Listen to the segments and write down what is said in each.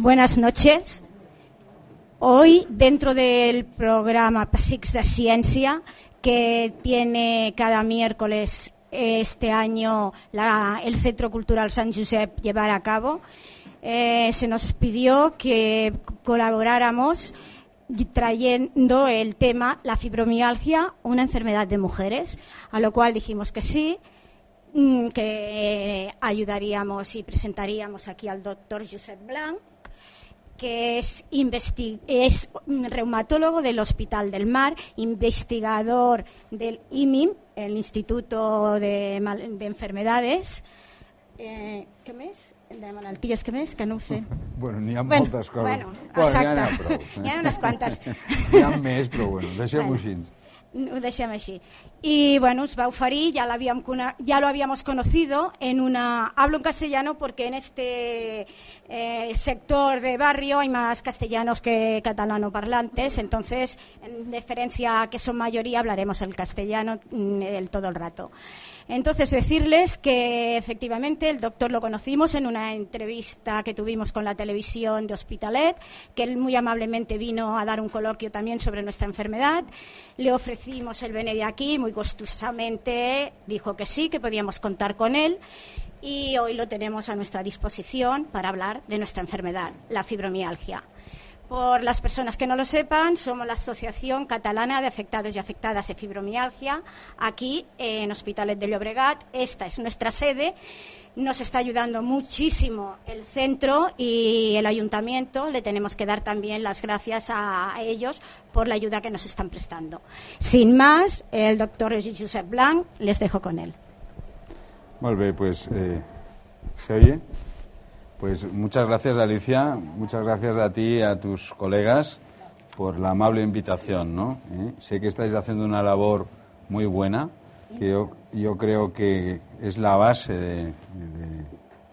Buenas noches. Hoy, dentro del programa PSIX de Ciencia, que tiene cada miércoles este año el Centro Cultural San Josep llevar a cabo, eh, se nos pidió que colaboráramos trayendo el tema la fibromialgia, una enfermedad de mujeres, a lo cual dijimos que sí, mm, que ayudaríamos y presentaríamos aquí al doctor Josep Blanc, que es, es reumatólogo del Hospital del Mar, investigador del IMIM, el Instituto de, Enfermedades. Eh, ¿Qué mes? El de malalties, què més? Que no ho sé. Bueno, n'hi ha bueno, moltes coses. Bueno, exacte. Bueno, n'hi ha, ha unes quantes. N'hi ha més, però bueno, deixem-ho bueno. així. Ho. Y bueno, os va oferir, ya lo, habíamos, ya lo habíamos conocido en una... Hablo en castellano porque en este eh, sector de barrio hay más castellanos que catalano parlantes, entonces, en diferencia que son mayoría, hablaremos el castellano mm, el todo el rato. Entonces, decirles que efectivamente el doctor lo conocimos en una entrevista que tuvimos con la televisión de Hospitalet, que él muy amablemente vino a dar un coloquio también sobre nuestra enfermedad. Le ofrecimos el venir aquí, muy gustosamente dijo que sí, que podíamos contar con él y hoy lo tenemos a nuestra disposición para hablar de nuestra enfermedad, la fibromialgia. Por las personas que no lo sepan, somos la Asociación Catalana de Afectados y Afectadas de Fibromialgia, aquí en Hospitales de Llobregat. Esta es nuestra sede. Nos está ayudando muchísimo el centro y el ayuntamiento. Le tenemos que dar también las gracias a ellos por la ayuda que nos están prestando. Sin más, el doctor Josep Blanc, les dejo con él. Muy pues, eh, ¿se oye? Pues muchas gracias, Alicia. Muchas gracias a ti y a tus colegas por la amable invitación. ¿no? ¿Eh? Sé que estáis haciendo una labor muy buena, que yo, creo que es la base de,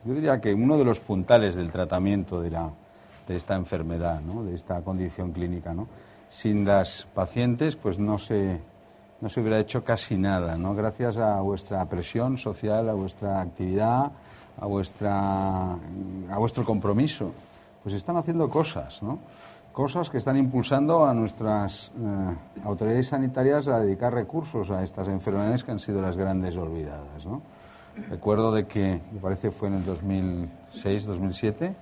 Yo diría que uno de los puntales del tratamiento de, la, de esta enfermedad, ¿no? de esta condición clínica. ¿no? Sin las pacientes, pues no se, no se hubiera hecho casi nada. ¿no? Gracias a vuestra presión social, a vuestra actividad a, vuestra, a vuestro compromiso, pues están haciendo cosas, ¿no? Cosas que están impulsando a nuestras eh, autoridades sanitarias a dedicar recursos a estas enfermedades que han sido las grandes olvidadas, ¿no? Recuerdo de que, me parece fue en el 2006, 2007,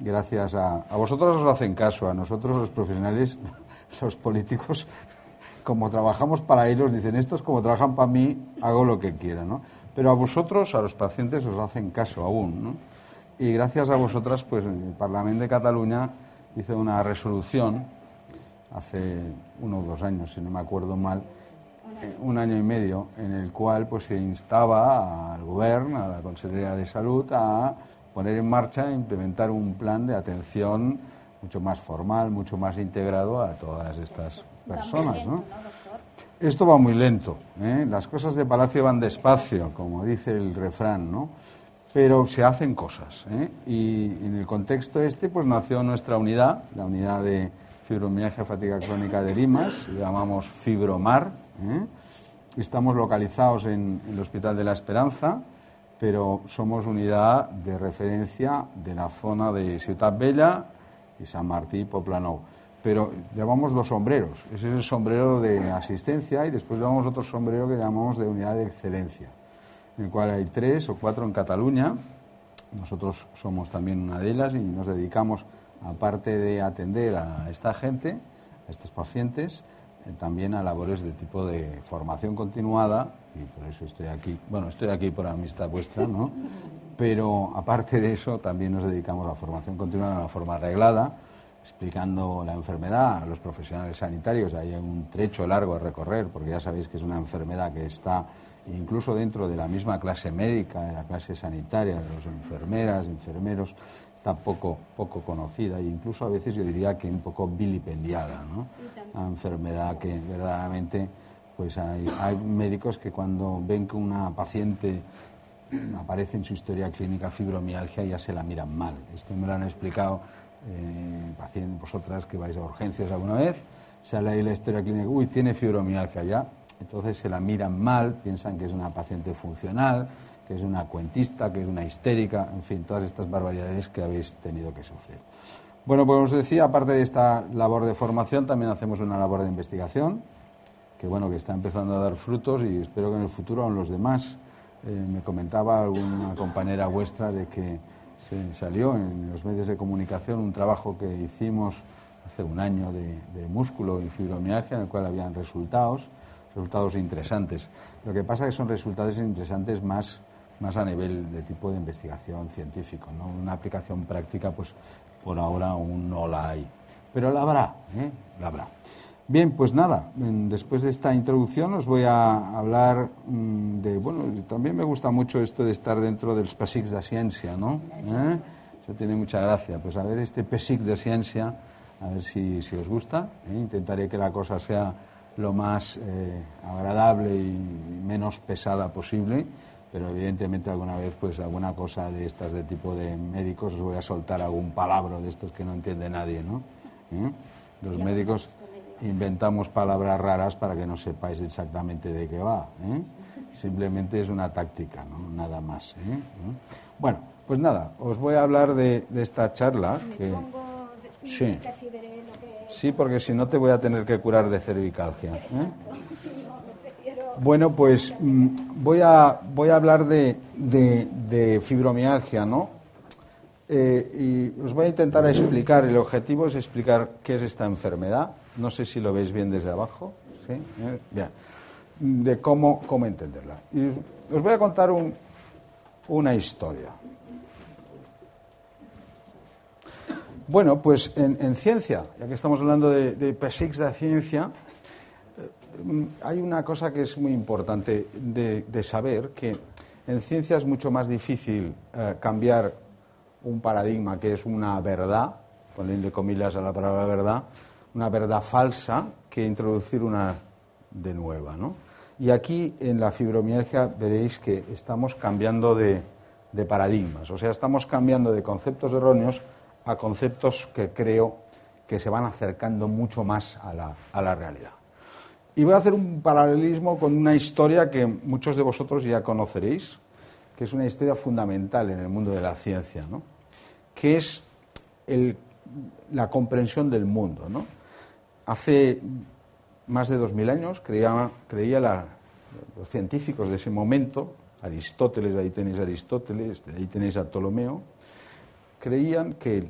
gracias a, a vosotros os hacen caso, a nosotros los profesionales, los políticos, como trabajamos para ellos, dicen, estos como trabajan para mí, hago lo que quieran, ¿no? Pero a vosotros, a los pacientes, os hacen caso aún. ¿no? Y gracias a vosotras, pues el Parlamento de Cataluña hizo una resolución hace uno o dos años, si no me acuerdo mal, eh, un año y medio, en el cual pues se instaba al Gobierno, a la Consejería de Salud, a poner en marcha e implementar un plan de atención mucho más formal, mucho más integrado a todas estas personas. ¿no? Esto va muy lento, ¿eh? las cosas de Palacio van despacio, como dice el refrán, ¿no? Pero se hacen cosas. ¿eh? Y en el contexto este, pues nació nuestra unidad, la unidad de fibromialgia fatiga crónica de Limas, llamamos Fibromar. ¿eh? Estamos localizados en, el Hospital de la Esperanza, pero somos unidad de referencia de la zona de Ciutat Bella y San Martí y Poplanou pero llamamos dos sombreros. Ese es el sombrero de asistencia y después llevamos otro sombrero que llamamos de unidad de excelencia, en el cual hay tres o cuatro en Cataluña. Nosotros somos también una de ellas y nos dedicamos, aparte de atender a esta gente, a estos pacientes, eh, también a labores de tipo de formación continuada, y por eso estoy aquí. Bueno, estoy aquí por amistad vuestra, ¿no? Pero aparte de eso, también nos dedicamos a la formación continuada de una forma arreglada explicando la enfermedad a los profesionales sanitarios. Hay un trecho largo a recorrer, porque ya sabéis que es una enfermedad que está incluso dentro de la misma clase médica, de la clase sanitaria, de las enfermeras, enfermeros, está poco, poco conocida e incluso a veces yo diría que un poco vilipendiada, ¿no? Una enfermedad que verdaderamente pues hay, hay médicos que cuando ven que una paciente aparece en su historia clínica fibromialgia ya se la miran mal. Esto me lo han explicado eh, pacientes, vosotras que vais a urgencias alguna vez, sale ahí la historia clínica, uy, tiene fibromialgia ya, entonces se la miran mal, piensan que es una paciente funcional, que es una cuentista, que es una histérica, en fin, todas estas barbaridades que habéis tenido que sufrir. Bueno, pues os decía, aparte de esta labor de formación, también hacemos una labor de investigación, que bueno, que está empezando a dar frutos y espero que en el futuro aún los demás. Eh, me comentaba alguna compañera vuestra de que se salió en los medios de comunicación un trabajo que hicimos hace un año de, músculo y fibromialgia, en el cual habían resultados, resultados interesantes. Lo que pasa es que son resultados interesantes más, más a nivel de tipo de investigación científico. ¿no? Una aplicación práctica, pues por ahora aún no la hay. Pero la habrá, ¿eh? la habrá. Bien, pues nada, después de esta introducción os voy a hablar mm, de, bueno, también me gusta mucho esto de estar dentro del PESIC de ciencia, ¿no? ¿Eh? Eso tiene mucha gracia. Pues a ver este PESIC de ciencia, a ver si, si os gusta. ¿eh? Intentaré que la cosa sea lo más eh, agradable y menos pesada posible, pero evidentemente alguna vez pues alguna cosa de estas de tipo de médicos os voy a soltar algún palabra de estos que no entiende nadie, ¿no? Los médicos inventamos palabras raras para que no sepáis exactamente de qué va. ¿eh? Simplemente es una táctica, ¿no? nada más. ¿eh? Bueno, pues nada, os voy a hablar de, esta charla. Que... Sí. sí, porque si no te voy a tener que curar de cervicalgia. ¿eh? Bueno, pues mm, voy, a, voy a hablar de, de fibromialgia, ¿no? y os voy a intentar explicar, el objetivo es explicar qué es esta enfermedad, no sé si lo veis bien desde abajo. ¿sí? ¿Eh? Bien. De cómo, cómo entenderla. Y os voy a contar una historia. Bueno, pues en, ciencia, ya que estamos hablando de, de de ciencia, eh, hay una cosa que es muy importante de, saber, que en ciencia es mucho más difícil eh, cambiar un paradigma que es una verdad, ponerle comillas a la palabra verdad, una verdad falsa que introducir una de nueva. ¿no? Y aquí en la fibromialgia veréis que estamos cambiando de, paradigmas, o sea, estamos cambiando de conceptos erróneos a conceptos que creo que se van acercando mucho más a la, a la realidad. Y voy a hacer un paralelismo con una historia que muchos de vosotros ya conoceréis, que es una historia fundamental en el mundo de la ciencia, ¿no? que es el, la comprensión del mundo. ¿no? Hace más de dos mil años creía, creía los científicos de ese momento, Aristóteles, ahí tenéis a Aristóteles, ahí tenéis a Ptolomeo, creían que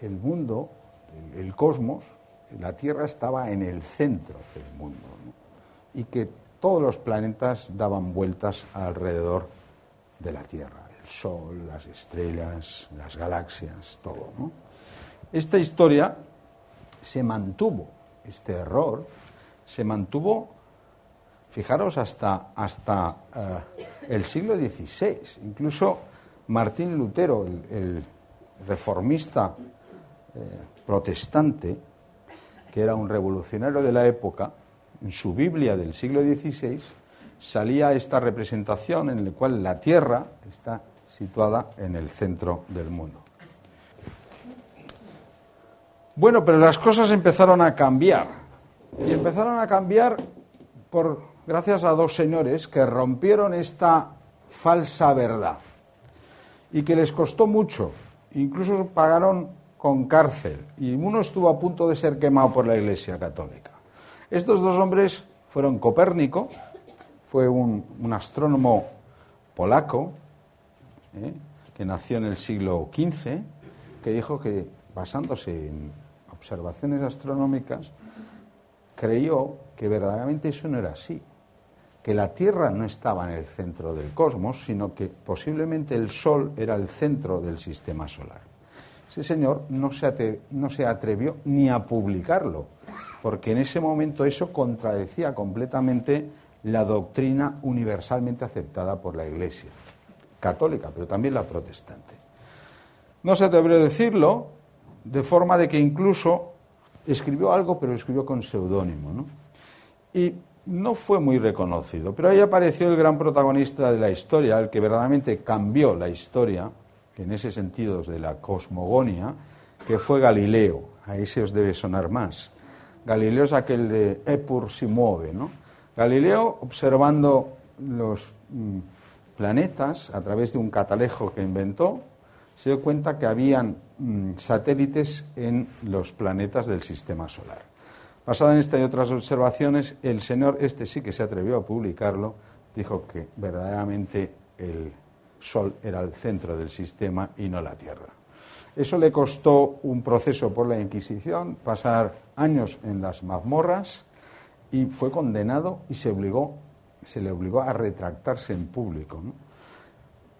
el, mundo, el, cosmos, la Tierra estaba en el centro del mundo y que todos los planetas daban vueltas alrededor de la Tierra, el Sol, las estrellas, las galaxias, todo. Esta historia se mantuvo, este error se mantuvo, fijaros, hasta, hasta eh, el siglo XVI. Incluso Martín Lutero, el, reformista eh, protestante, que era un revolucionario de la época, en su Biblia del siglo XVI salía esta representación en la cual la Tierra está situada en el centro del mundo. Bueno, pero las cosas empezaron a cambiar. Y empezaron a cambiar por, gracias a dos señores que rompieron esta falsa verdad y que les costó mucho. Incluso pagaron con cárcel y uno estuvo a punto de ser quemado por la Iglesia Católica. Estos dos hombres fueron Copérnico, fue un, astrónomo polaco ¿eh? que nació en el siglo XV, que dijo que basándose en observaciones astronómicas, creyó que verdaderamente eso no era así, que la Tierra no estaba en el centro del cosmos, sino que posiblemente el Sol era el centro del sistema solar. Ese señor no se, no se atrevió ni a publicarlo, porque en ese momento eso contradecía completamente la doctrina universalmente aceptada por la Iglesia católica, pero también la protestante. No se atrevió a decirlo de forma de que incluso escribió algo, pero escribió con seudónimo. ¿no? Y no fue muy reconocido, pero ahí apareció el gran protagonista de la historia, el que verdaderamente cambió la historia, en ese sentido de la cosmogonia, que fue Galileo. Ahí se os debe sonar más. Galileo es aquel de Epur si mueve, ¿no? Galileo, observando los, mm, planetas, a través de un catalejo que inventó, se dio cuenta que habían satélites en los planetas del sistema solar. Basada en esta y otras observaciones, el señor este sí que se atrevió a publicarlo, dijo que verdaderamente el Sol era el centro del sistema y no la Tierra. Eso le costó un proceso por la Inquisición, pasar años en las mazmorras y fue condenado y se obligó, se le obligó a retractarse en público.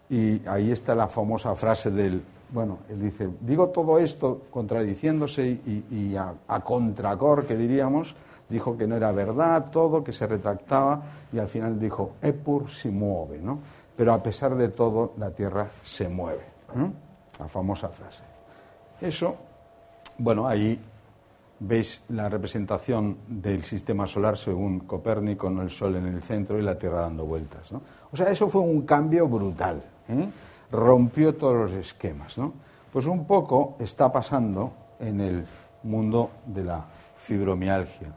Y ahí está la famosa frase del, bueno, él dice, digo todo esto contradiciéndose y, a, a, contracor, que diríamos, dijo que no era verdad todo, que se retractaba y al final dijo, Epur si mueve, ¿no? Pero a pesar de todo, la Tierra se mueve. La famosa frase. Eso, bueno, ahí veis la representación del sistema solar según Copérnico, con el Sol en el centro y la Tierra dando vueltas. ¿no? O sea, eso fue un cambio brutal. ¿eh? Rompió todos los esquemas. ¿no? Pues un poco está pasando en el mundo de la fibromialgia.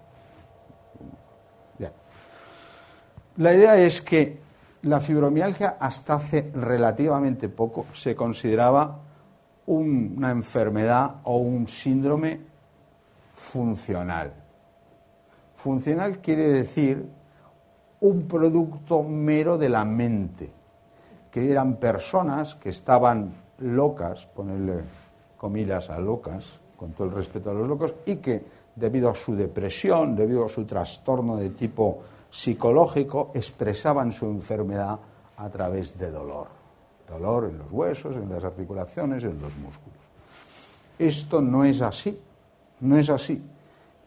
La idea es que la fibromialgia hasta hace relativamente poco se consideraba una enfermedad o un síndrome funcional. Funcional quiere decir un producto mero de la mente, que eran personas que estaban locas, ponerle comillas a locas, con todo el respeto a los locos, y que debido a su depresión, debido a su trastorno de tipo psicológico, expresaban su enfermedad a través de dolor dolor en los huesos, en las articulaciones, en los músculos. Esto no es así, no es así.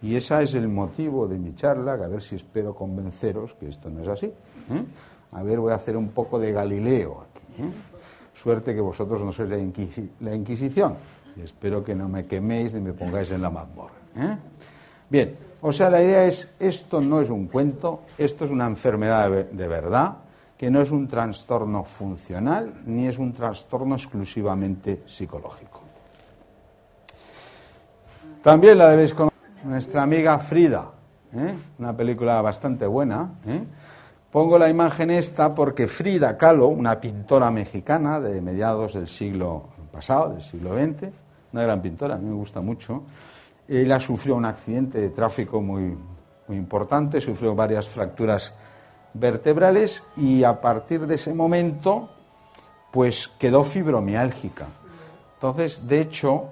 Y ese es el motivo de mi charla, a ver si espero convenceros que esto no es así. ¿eh? A ver, voy a hacer un poco de Galileo aquí. ¿eh? Suerte que vosotros no sois la, Inquisición. Y espero que no me queméis ni me pongáis en la mazmorra. ¿eh? Bien, o sea, la idea es, esto no es un cuento, esto es una enfermedad de verdad que no es un trastorno funcional ni es un trastorno exclusivamente psicológico. También la debéis conocer, nuestra amiga Frida, ¿eh? una película bastante buena. Pongo la imagen esta porque Frida Kahlo, una pintora mexicana de mediados del siglo pasado, del siglo XX, una gran pintora, a mí me gusta mucho, ella sufrió un accidente de tráfico muy, muy importante, sufrió varias fracturas vertebrales y a partir de ese momento pues quedó fibromiálgica. Entonces, de hecho,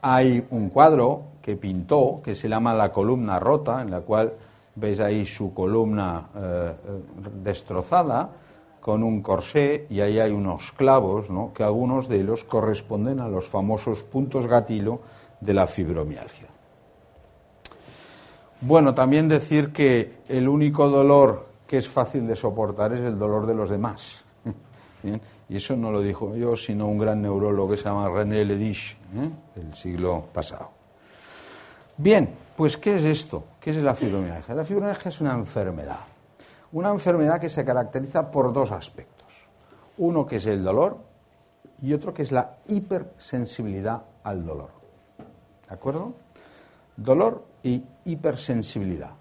hay un cuadro que pintó que se llama La columna rota, en la cual veis ahí su columna eh, eh, destrozada con un corsé y ahí hay unos clavos, ¿no? que algunos de ellos corresponden a los famosos puntos gatillo de la fibromialgia. Bueno, también decir que el único dolor que es fácil de soportar es el dolor de los demás. Y eso no lo dijo yo, sino un gran neurólogo que se llama René Ledich, ¿eh? del siglo pasado. Bien, pues ¿qué es esto? ¿Qué es la fibromialgia? La fibromialgia es una enfermedad. Una enfermedad que se caracteriza por dos aspectos. Uno que es el dolor y otro que es la hipersensibilidad al dolor. ¿De acuerdo? Dolor y hipersensibilidad.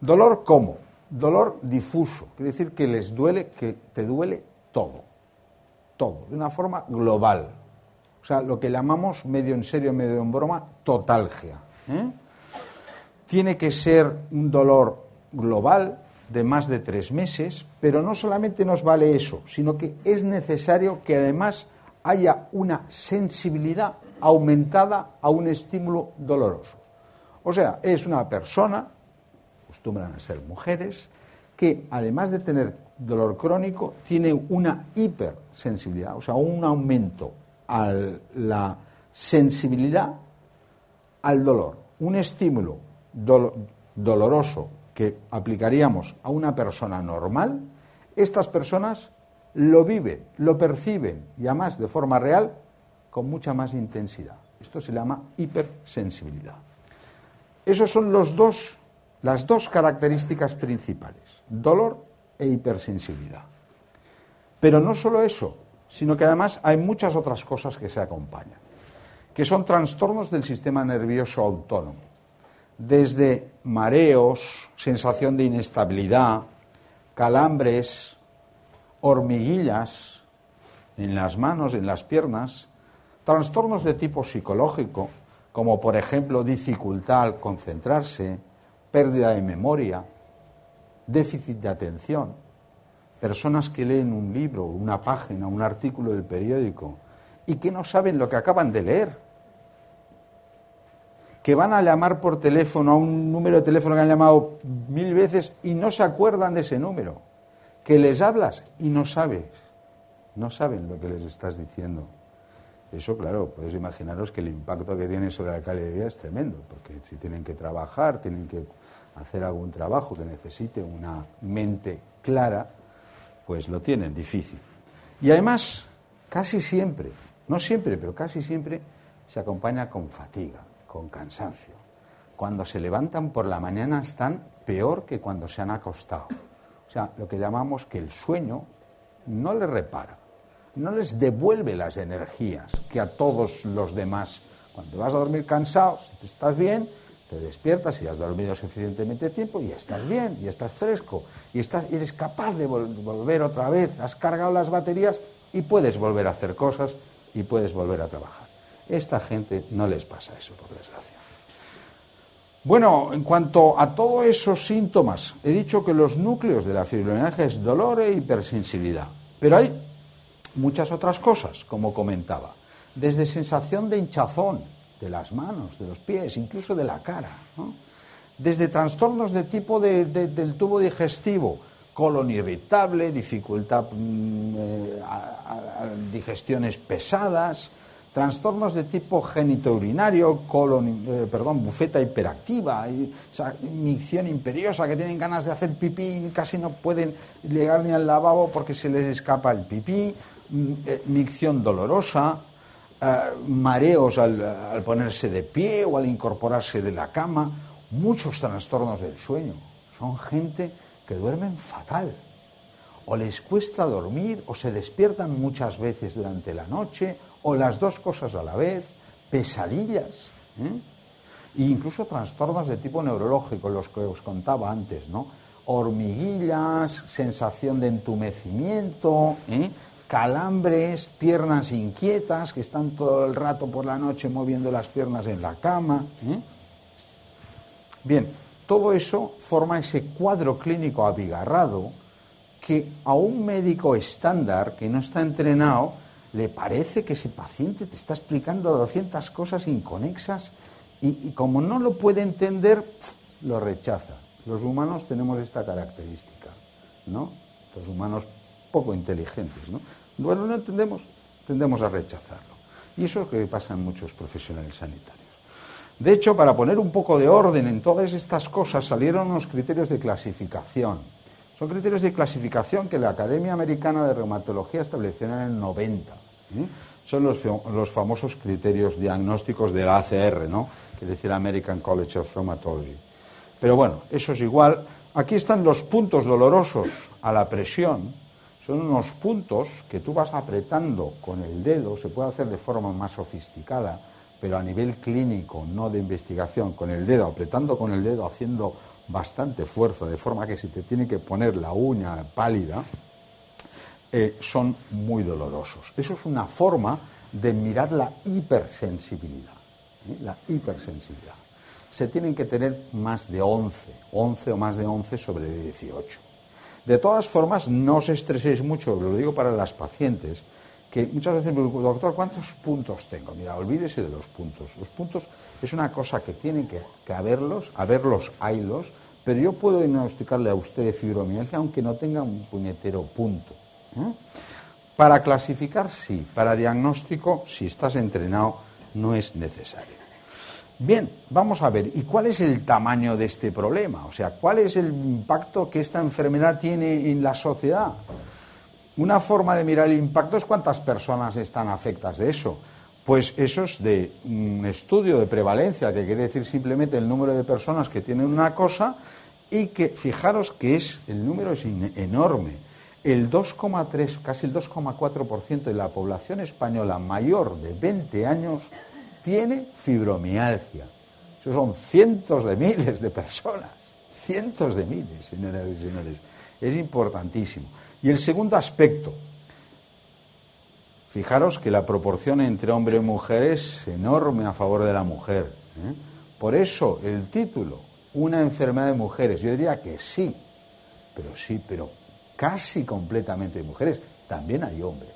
¿Dolor cómo? Dolor difuso, quiere decir que les duele, que te duele todo, todo, de una forma global. O sea, lo que llamamos medio en serio, medio en broma, totalgia. ¿eh? Tiene que ser un dolor global de más de tres meses, pero no solamente nos vale eso, sino que es necesario que además haya una sensibilidad aumentada a un estímulo doloroso. O sea, es una persona acostumbran a ser mujeres, que además de tener dolor crónico, tiene una hipersensibilidad, o sea, un aumento a la sensibilidad al dolor. Un estímulo doloroso que aplicaríamos a una persona normal, estas personas lo viven, lo perciben y además de forma real con mucha más intensidad. Esto se llama hipersensibilidad. Esos son los dos las dos características principales, dolor e hipersensibilidad. Pero no solo eso, sino que además hay muchas otras cosas que se acompañan, que son trastornos del sistema nervioso autónomo, desde mareos, sensación de inestabilidad, calambres, hormiguillas en las manos, en las piernas, trastornos de tipo psicológico, como por ejemplo dificultad al concentrarse, pérdida de memoria, déficit de atención, personas que leen un libro, una página, un artículo del periódico y que no saben lo que acaban de leer, que van a llamar por teléfono a un número de teléfono que han llamado mil veces y no se acuerdan de ese número, que les hablas y no sabes, no saben lo que les estás diciendo. Eso, claro, podéis imaginaros que el impacto que tiene sobre la calidad de vida es tremendo, porque si tienen que trabajar, tienen que hacer algún trabajo que necesite una mente clara, pues lo tienen difícil. Y además, casi siempre, no siempre, pero casi siempre, se acompaña con fatiga, con cansancio. Cuando se levantan por la mañana están peor que cuando se han acostado. O sea, lo que llamamos que el sueño no les repara, no les devuelve las energías que a todos los demás. Cuando vas a dormir cansado, si estás bien, te despiertas y has dormido suficientemente tiempo y estás bien, y estás fresco, y estás, eres capaz de volver otra vez, has cargado las baterías y puedes volver a hacer cosas y puedes volver a trabajar. Esta gente no les pasa eso, por desgracia. Bueno, en cuanto a todos esos síntomas, he dicho que los núcleos de la fibromialgia es dolor e hipersensibilidad, pero hay muchas otras cosas, como comentaba, desde sensación de hinchazón, de las manos, de los pies, incluso de la cara. Desde trastornos de tipo del tubo digestivo, colon irritable, dificultad, mm, eh, digestiones pesadas, trastornos de tipo genitourinario, colon, eh, perdón, bufeta hiperactiva, micción imperiosa que tienen ganas de hacer pipí y casi no pueden llegar ni al lavabo porque se les escapa el pipí, mm, eh, micción dolorosa, eh, mareos al, ponerse de pie o al incorporarse de la cama, muchos trastornos del sueño. Son gente que duermen fatal. O les cuesta dormir o se despiertan muchas veces durante la noche o las dos cosas a la vez, pesadillas. ¿eh? E incluso trastornos de tipo neurológico, los que os contaba antes, ¿no? Hormiguillas, sensación de entumecimiento, ¿eh? calambres, piernas inquietas, que están todo el rato por la noche moviendo las piernas en la cama. ¿eh? Bien, todo eso forma ese cuadro clínico abigarrado que a un médico estándar que no está entrenado le parece que ese paciente te está explicando 200 cosas inconexas y, como no lo puede entender, lo rechaza. Los humanos tenemos esta característica, ¿no? Los humanos poco inteligentes, ¿no? Bueno, no entendemos, tendemos a rechazarlo. Y eso es lo que pasa en muchos profesionales sanitarios. De hecho, para poner un poco de orden en todas estas cosas, salieron unos criterios de clasificación. Son criterios de clasificación que la Academia Americana de Reumatología estableció en el 90. ¿eh? Son los, los, famosos criterios diagnósticos del ACR, ¿no? que decir American College of Rheumatology. Pero bueno, eso es igual. Aquí están los puntos dolorosos a la presión, son unos puntos que tú vas apretando con el dedo, se puede hacer de forma más sofisticada, pero a nivel clínico, no de investigación, con el dedo, apretando con el dedo, haciendo bastante fuerza, de forma que si te tiene que poner la uña pálida, eh, son muy dolorosos. Eso es una forma de mirar la hipersensibilidad. ¿eh? La hipersensibilidad. Se tienen que tener más de 11, 11 o más de 11 sobre 18. De todas formas, no os estreséis mucho, lo digo para las pacientes, que muchas veces me dicen, doctor, ¿cuántos puntos tengo? Mira, olvídese de los puntos. Los puntos es una cosa que tienen que, haberlos, haberlos, haylos, pero yo puedo diagnosticarle a usted fibromialgia aunque no tenga un puñetero punto. ¿eh? Para clasificar, sí. Para diagnóstico, si estás entrenado, no es necesario. Bien, vamos a ver, ¿y cuál es el tamaño de este problema? O sea, ¿cuál es el impacto que esta enfermedad tiene en la sociedad? Una forma de mirar el impacto es cuántas personas están afectadas de eso. Pues eso es de un estudio de prevalencia, que quiere decir simplemente el número de personas que tienen una cosa y que fijaros que es el número es enorme. El 2,3, casi el 2,4% de la población española mayor de 20 años tiene fibromialgia. Eso son cientos de miles de personas, cientos de miles, señoras y señores. Es importantísimo. Y el segundo aspecto, fijaros que la proporción entre hombre y mujer es enorme a favor de la mujer. ¿eh? Por eso el título, una enfermedad de mujeres, yo diría que sí, pero sí, pero casi completamente de mujeres. También hay hombres,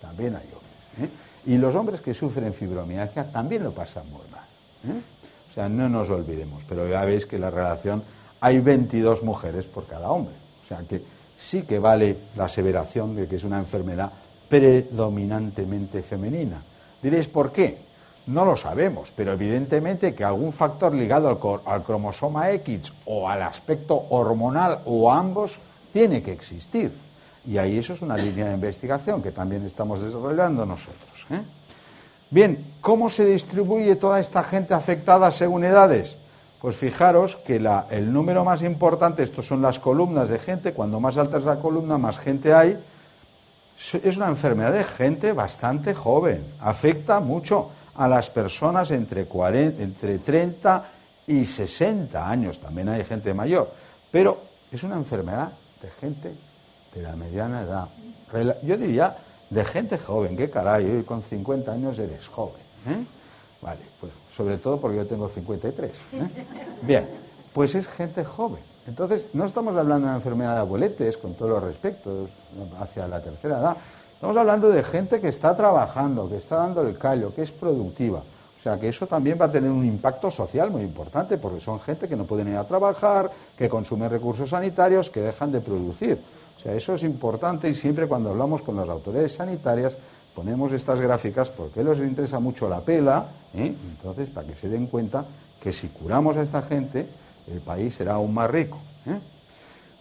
también hay hombres. ¿eh? Y los hombres que sufren fibromialgia también lo pasan muy mal. ¿eh? O sea, no nos olvidemos, pero ya veis que la relación hay 22 mujeres por cada hombre. O sea que sí que vale la aseveración de que es una enfermedad predominantemente femenina. Diréis, ¿por qué? No lo sabemos, pero evidentemente que algún factor ligado al, al, cromosoma X o al aspecto hormonal o a ambos tiene que existir. Y ahí eso es una línea de investigación que también estamos desarrollando nosotros. ¿eh? Bien, ¿cómo se distribuye toda esta gente afectada según edades? Pues fijaros que el número más importante, estos son las columnas de gente, cuando más alta es la columna, más gente hay. Es una enfermedad de gente bastante joven, afecta mucho a las personas entre, 40, entre 30 y 60 años, también hay gente mayor, pero es una enfermedad de gente de la mediana edad. Yo diría de gente joven, qué caray, hoy con 50 años eres joven. ¿eh? Vale, pues sobre todo porque yo tengo 53. ¿eh? Bien, pues es gente joven. Entonces, no estamos hablando de una enfermedad de abueletes, con todos los respectos, hacia la tercera edad. Estamos hablando de gente que está trabajando, que está dando el callo, que es productiva. O sea, que eso también va a tener un impacto social muy importante, porque son gente que no pueden ir a trabajar, que consumen recursos sanitarios, que dejan de producir. O sea, eso es importante y siempre cuando hablamos con las autoridades sanitarias ponemos estas gráficas porque les interesa mucho la pela, ¿eh? entonces para que se den cuenta que si curamos a esta gente, el país será aún más rico. ¿eh?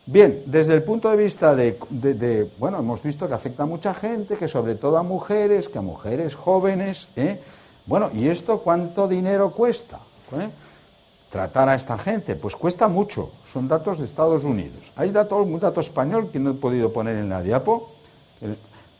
Bien, desde el punto de vista de, bueno, hemos visto que afecta a mucha gente, que sobre todo a mujeres, que a mujeres jóvenes. ¿eh? Bueno, ¿y esto cuánto dinero cuesta? ¿Eh? Tratar a esta gente, pues cuesta mucho. Son datos de Estados Unidos. Hay dato, un dato español que no he podido poner en la diapo.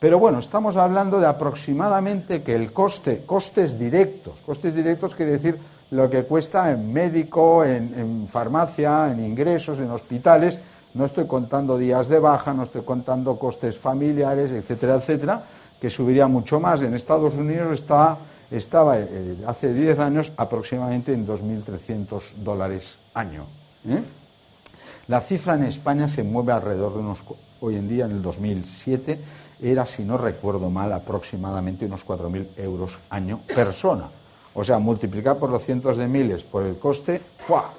Pero bueno, estamos hablando de aproximadamente que el coste, costes directos, costes directos quiere decir lo que cuesta en médico, en farmacia, en ingresos, en hospitales, no estoy contando días de baja, no estoy contando costes familiares, etcétera, etcétera, que subiría mucho más. En Estados Unidos está, estaba eh, hace 10 años aproximadamente en 2.300 dólares año. ¿eh? La cifra en España se mueve alrededor de unos, hoy en día, en el 2007, era, si no recuerdo mal, aproximadamente unos 4.000 euros año persona. O sea, multiplicar por los cientos de miles por el coste, ¡fua!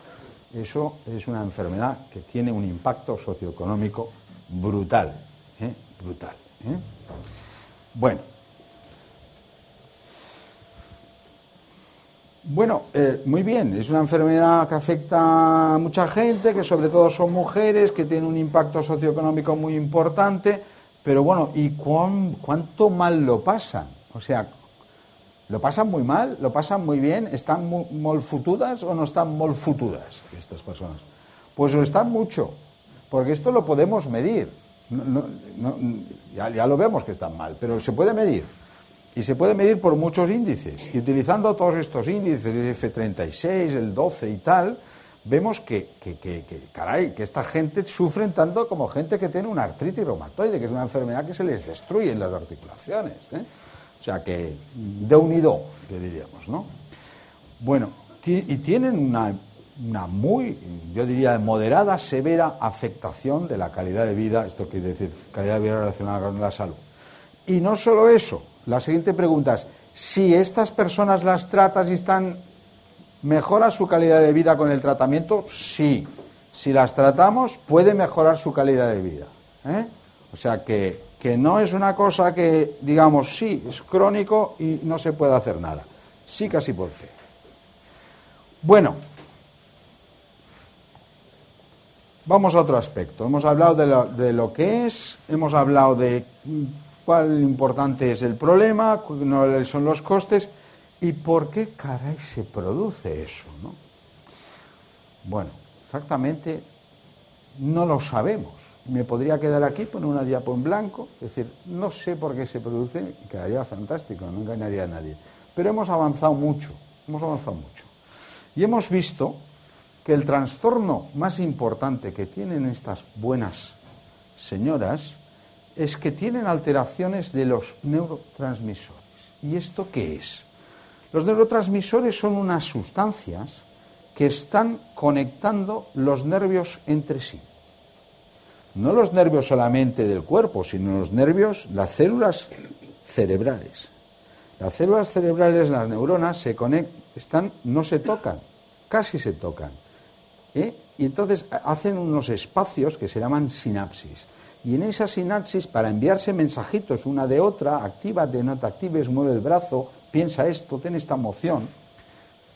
eso es una enfermedad que tiene un impacto socioeconómico brutal, ¿eh? brutal. ¿eh? Bueno, Bueno, eh, muy bien, es una enfermedad que afecta a mucha gente, que sobre todo son mujeres, que tiene un impacto socioeconómico muy importante, pero bueno, ¿y cuánto mal lo pasan? O sea, ¿Lo pasan muy mal? ¿Lo pasan muy bien? ¿Están muy, futudas o no están muy futudas estas personas? Pues lo están mucho, porque esto lo podemos medir. ya, lo vemos que están mal, pero se puede medir. Y se puede medir por muchos índices. Y utilizando todos estos índices, el F36, el 12 y tal, vemos que, caray, que esta gente sufren tanto como gente que tiene una artritis reumatoide, que es una enfermedad que se les destruye en las articulaciones. ¿eh? O sea que de unido, que diríamos, ¿no? Bueno, y tienen una, una muy, yo diría, moderada, severa afectación de la calidad de vida, esto quiere decir calidad de vida relacionada con la salud. Y no solo eso, la siguiente pregunta es, si estas personas las tratas y están, ¿mejora su calidad de vida con el tratamiento? Sí. Si las tratamos, puede mejorar su calidad de vida. ¿eh? O sea que que no es una cosa que, digamos, sí, es crónico y no se puede hacer nada. Sí, casi por fe. Bueno, vamos a otro aspecto. Hemos hablado de lo, de lo que es, hemos hablado de cuál importante es el problema, cuáles son los costes y por qué caray se produce eso, ¿no? Bueno, exactamente no lo sabemos me podría quedar aquí, poner una diapo en blanco, es decir, no sé por qué se produce, quedaría fantástico, no engañaría a nadie. Pero hemos avanzado mucho, hemos avanzado mucho. Y hemos visto que el trastorno más importante que tienen estas buenas señoras es que tienen alteraciones de los neurotransmisores. ¿Y esto qué es? Los neurotransmisores son unas sustancias que están conectando los nervios entre sí. No los nervios solamente del cuerpo, sino los nervios, las células cerebrales. Las células cerebrales, las neuronas, se están, no se tocan, casi se tocan. ¿eh? Y entonces hacen unos espacios que se llaman sinapsis. Y en esa sinapsis, para enviarse mensajitos una de otra, actívate, no te actives, mueve el brazo, piensa esto, ten esta emoción,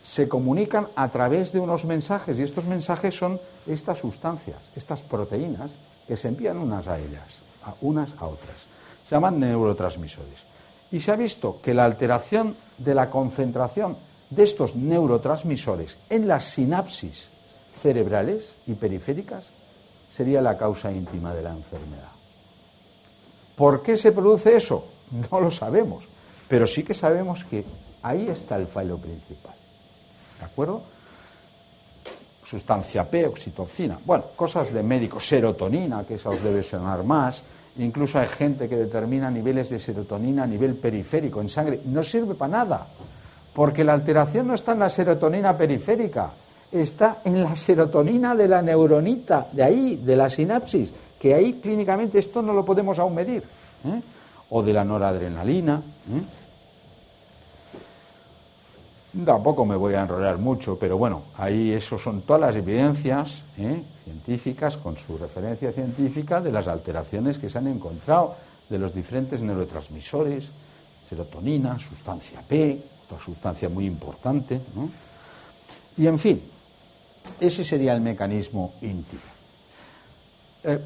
se comunican a través de unos mensajes. Y estos mensajes son estas sustancias, estas proteínas, que se envían unas a ellas, a unas a otras. Se llaman neurotransmisores. Y se ha visto que la alteración de la concentración de estos neurotransmisores en las sinapsis cerebrales y periféricas sería la causa íntima de la enfermedad. ¿Por qué se produce eso? No lo sabemos, pero sí que sabemos que ahí está el fallo principal. ¿De acuerdo? Sustancia P, oxitocina, bueno, cosas de médicos, serotonina, que eso os debe sonar más. Incluso hay gente que determina niveles de serotonina a nivel periférico en sangre. No sirve para nada, porque la alteración no está en la serotonina periférica, está en la serotonina de la neuronita, de ahí, de la sinapsis, que ahí clínicamente esto no lo podemos aún medir. ¿eh? O de la noradrenalina. ¿eh? Tampoco me voy a enrollar mucho, pero bueno, ahí eso son todas las evidencias ¿eh? científicas, con su referencia científica, de las alteraciones que se han encontrado de los diferentes neurotransmisores, serotonina, sustancia P, otra sustancia muy importante. ¿no? Y en fin, ese sería el mecanismo íntimo. Eh,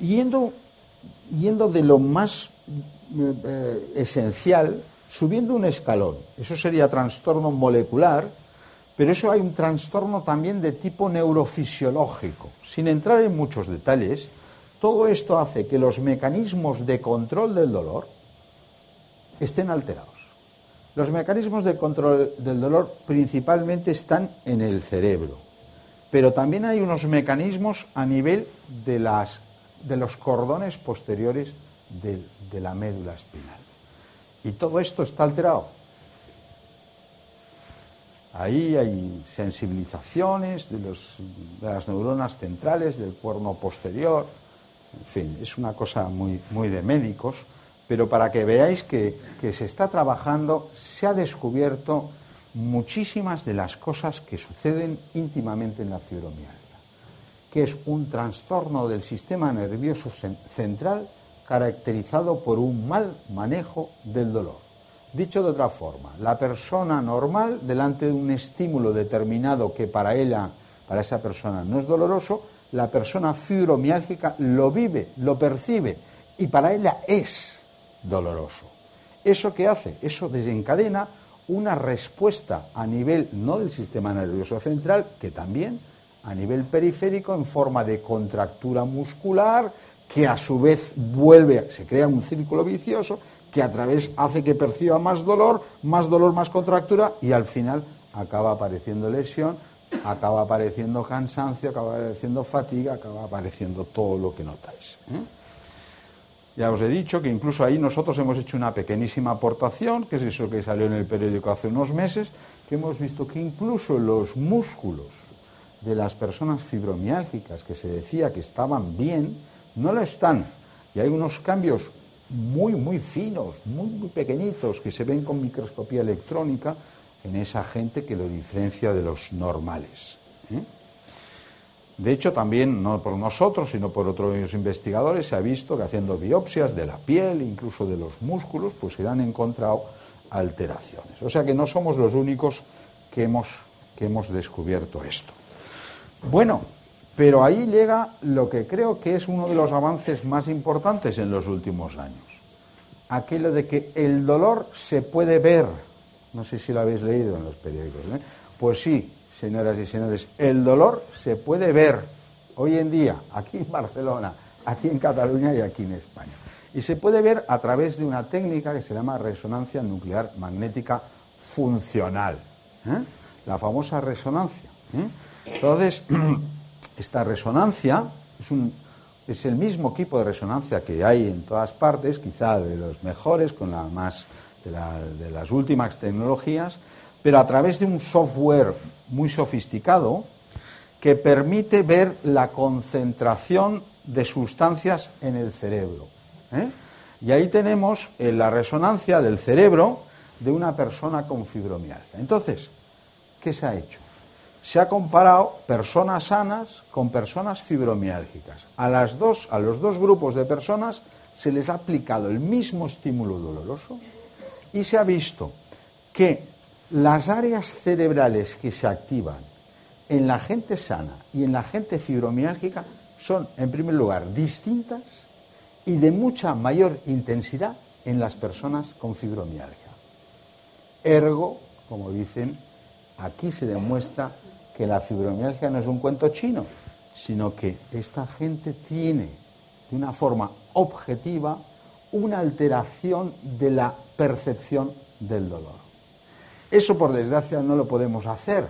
yendo, yendo, de lo más eh, esencial, subiendo un escalón, eso sería trastorno molecular, pero eso hay un trastorno también de tipo neurofisiológico. Sin entrar en muchos detalles, todo esto hace que los mecanismos de control del dolor estén alterados. Los mecanismos de control del dolor principalmente están en el cerebro, pero también hay unos mecanismos a nivel de, las, de los cordones posteriores de, de la médula espinal. Y todo esto está alterado. Ahí hay sensibilizaciones de, los, de, las neuronas centrales, del cuerno posterior. En fin, es una cosa muy, muy de médicos pero para que veáis que, se está trabajando, se ha descubierto muchísimas de las cosas que suceden íntimamente en la fibromialgia, que es un trastorno del sistema nervioso central caracterizado por un mal manejo del dolor. Dicho de otra forma, la persona normal, delante de un estímulo determinado que para ella, para esa persona no es doloroso, la persona fibromiálgica lo vive, lo percibe y para ella es doloroso. ¿Eso qué hace? Eso desencadena una respuesta a nivel no del sistema nervioso central, que también a nivel periférico en forma de contractura muscular, que a su vez vuelve, se crea un círculo vicioso, que a través hace que perciba más dolor, más dolor, más contractura, y al final acaba apareciendo lesión, acaba apareciendo cansancio, acaba apareciendo fatiga, acaba apareciendo todo lo que notáis. ¿eh? Ya os he dicho que incluso ahí nosotros hemos hecho una pequeñísima aportación, que es eso que salió en el periódico hace unos meses, que hemos visto que incluso los músculos de las personas fibromiálgicas que se decía que estaban bien, no lo están. Y hay unos cambios muy, muy finos, muy, muy pequeñitos, que se ven con microscopía electrónica en esa gente que lo diferencia de los normales. ¿eh? De hecho, también, no por nosotros, sino por otros investigadores, se ha visto que haciendo biopsias de la piel, incluso de los músculos, pues se han encontrado alteraciones. O sea que no somos los únicos que hemos, que hemos descubierto esto. Bueno, pero ahí llega lo que creo que es uno de los avances más importantes en los últimos años. Aquello de que el dolor se puede ver. No sé si lo habéis leído en los periódicos. ¿eh? Pues sí, señoras y señores, el dolor se puede ver hoy en día, aquí en Barcelona, aquí en Cataluña y aquí en España. Y se puede ver a través de una técnica que se llama resonancia nuclear magnética funcional, ¿eh? la famosa resonancia. ¿eh? Entonces, esta resonancia es el mismo equipo de resonancia que hay en todas partes, quizá de los mejores, con la más de, las últimas tecnologías, pero a través de un software muy sofisticado que permite ver la concentración de sustancias en el cerebro. ¿eh? Y ahí tenemos eh, la resonancia del cerebro de una persona con fibromialgia. Entonces, ¿qué se ha hecho? Se ha comparado personas sanas con personas fibromiálgicas. A, las dos, a los dos grupos de personas se les ha aplicado el mismo estímulo doloroso y se ha visto que las áreas cerebrales que se activan en la gente sana y en la gente fibromiálgica son, en primer lugar, distintas y de mucha mayor intensidad en las personas con fibromialgia. Ergo, como dicen, aquí se demuestra que la fibromialgia no es un cuento chino, sino que esta gente tiene de una forma objetiva una alteración de la percepción del dolor. Eso, por desgracia, no lo podemos hacer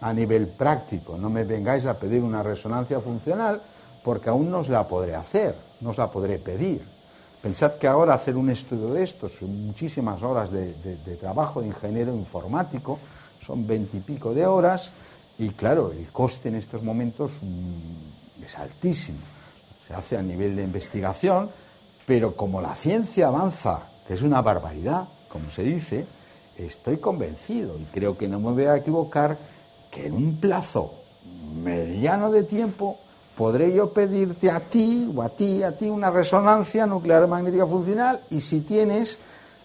a nivel práctico. No me vengáis a pedir una resonancia funcional porque aún no os la podré hacer, no os la podré pedir. Pensad que ahora hacer un estudio de estos, muchísimas horas de, trabajo de ingeniero informático, son veintipico de horas, y claro, el coste en estos momentos mm, es altísimo. Se hace a nivel de investigación, pero como la ciencia avanza, que es una barbaridad, como se dice, estoy convencido, y creo que no me voy a equivocar, que en un plazo mediano de tiempo podré yo pedirte a ti o a ti, a ti una resonancia nuclear magnética funcional y si tienes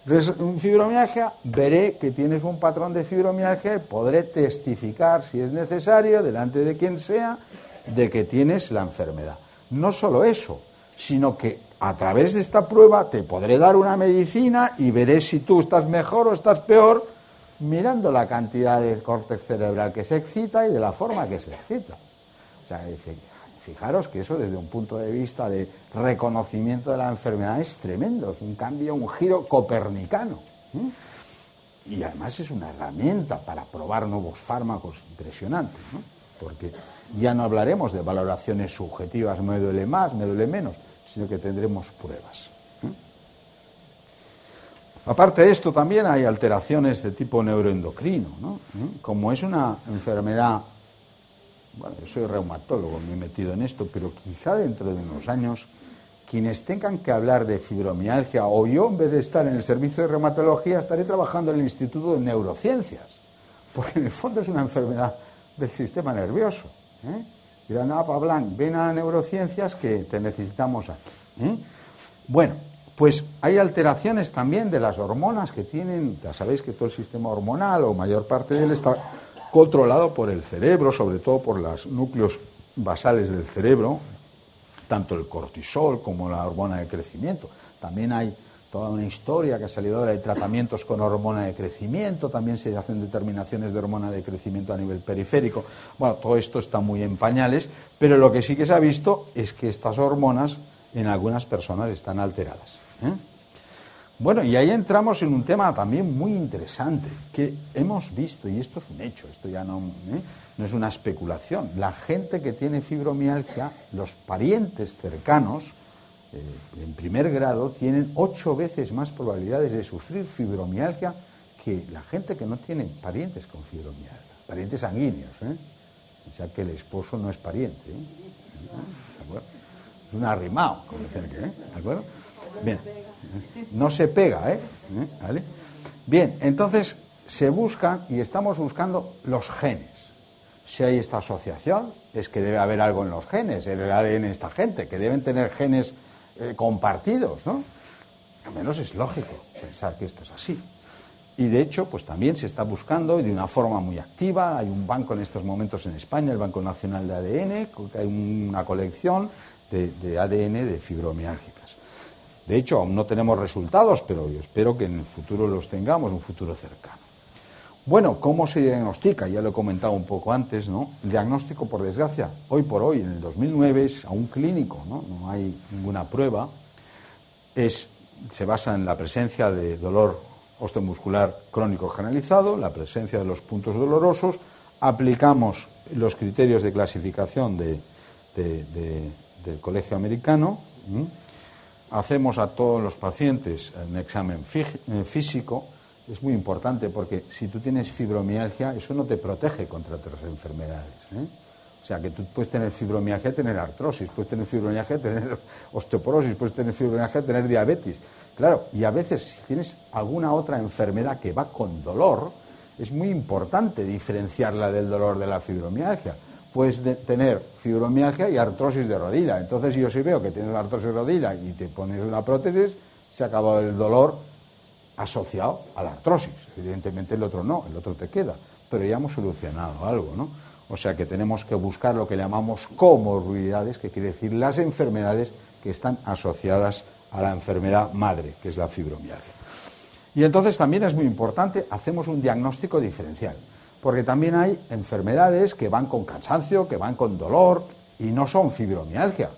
fibromialgia, veré que tienes un patrón de fibromialgia y podré testificar, si es necesario, delante de quien sea, de que tienes la enfermedad. No solo eso, sino que a través de esta prueba te podré dar una medicina y veré si tú estás mejor o estás peor mirando la cantidad de córtex cerebral que se excita y de la forma que se excita. O sea, Fijaros que eso desde un punto de vista de reconocimiento de la enfermedad es tremendo, es un cambio, un giro copernicano. Y además es una herramienta para probar nuevos fármacos impresionantes, porque ya no hablaremos de valoraciones subjetivas, me duele más, me duele menos, sino que tendremos pruebas. Aparte de esto, también hay alteraciones de tipo neuroendocrino. ¿no? Como es una enfermedad bueno, yo soy reumatólogo, me he metido en esto, pero quizá dentro de unos años quienes tengan que hablar de fibromialgia, o yo en vez de estar en el servicio de reumatología, estaré trabajando en el Instituto de Neurociencias, porque en el fondo es una enfermedad del sistema nervioso. ¿eh? Dirán, ah, Blanc, ven a neurociencias que te necesitamos aquí. ¿eh? Bueno, pues hay alteraciones también de las hormonas que tienen, ya sabéis que todo el sistema hormonal o mayor parte del está controlado por el cerebro, sobre todo por los núcleos basales del cerebro, tanto el cortisol como la hormona de crecimiento. También hay toda una historia que ha salido ahora de tratamientos con hormona de crecimiento, también se hacen determinaciones de hormona de crecimiento a nivel periférico. Bueno, todo esto está muy en pañales, pero lo que sí que se ha visto es que estas hormonas en algunas personas están alteradas. ¿eh? Bueno, y ahí entramos en un tema también muy interesante que hemos visto, y esto es un hecho, esto ya no, ¿eh? no es una especulación. La gente que tiene fibromialgia, los parientes cercanos, eh, en primer grado, tienen ocho veces más probabilidades de sufrir fibromialgia que la gente que no tiene parientes con fibromialgia, parientes sanguíneos. ¿eh? sea que el esposo no es pariente. ¿eh? Es un arrimado, como dicen que. ¿de acuerdo? Bien. No se pega, ¿eh? ¿Eh? Bien, entonces se buscan y estamos buscando los genes. Si hay esta asociación, es que debe haber algo en los genes, en el ADN de esta gente, que deben tener genes eh, compartidos, ¿no? Al menos es lógico pensar que esto es así. Y de hecho, pues también se está buscando y de una forma muy activa. Hay un banco en estos momentos en España, el Banco Nacional de ADN, que hay una colección de, ADN de fibromialgicas. De hecho, aún no tenemos resultados, pero yo espero que en el futuro los tengamos, un futuro cercano. Bueno, ¿cómo se diagnostica? Ya lo he comentado un poco antes, ¿no? El diagnóstico, por desgracia, hoy por hoy, en el 2009, es aún clínico, ¿no? No hay ninguna prueba. Es, se basa en la presencia de dolor osteomuscular crónico generalizado, la presencia de los puntos dolorosos, aplicamos los criterios de clasificación de, del Colegio Americano. Hacemos a todos los pacientes un examen eh, físico. Es muy importante porque si tú tienes fibromialgia, eso no te protege contra otras enfermedades. ¿eh? O sea, que tú puedes tener fibromialgia, tener artrosis, puedes tener fibromialgia, tener osteoporosis, puedes tener fibromialgia, tener diabetes. Claro, y a veces si tienes alguna otra enfermedad que va con dolor, es muy importante diferenciarla del dolor de la fibromialgia. Puedes tener fibromialgia y artrosis de rodilla. Entonces, yo si veo que tienes artrosis de rodilla y te pones una prótesis, se ha acabado el dolor asociado a la artrosis. Evidentemente el otro no, el otro te queda. Pero ya hemos solucionado algo, ¿no? O sea que tenemos que buscar lo que llamamos comorbilidades, que quiere decir las enfermedades que están asociadas a la enfermedad madre, que es la fibromialgia. Y entonces también es muy importante, hacemos un diagnóstico diferencial, porque también hay enfermedades que van con cansancio, que van con dolor y no son fibromialgia.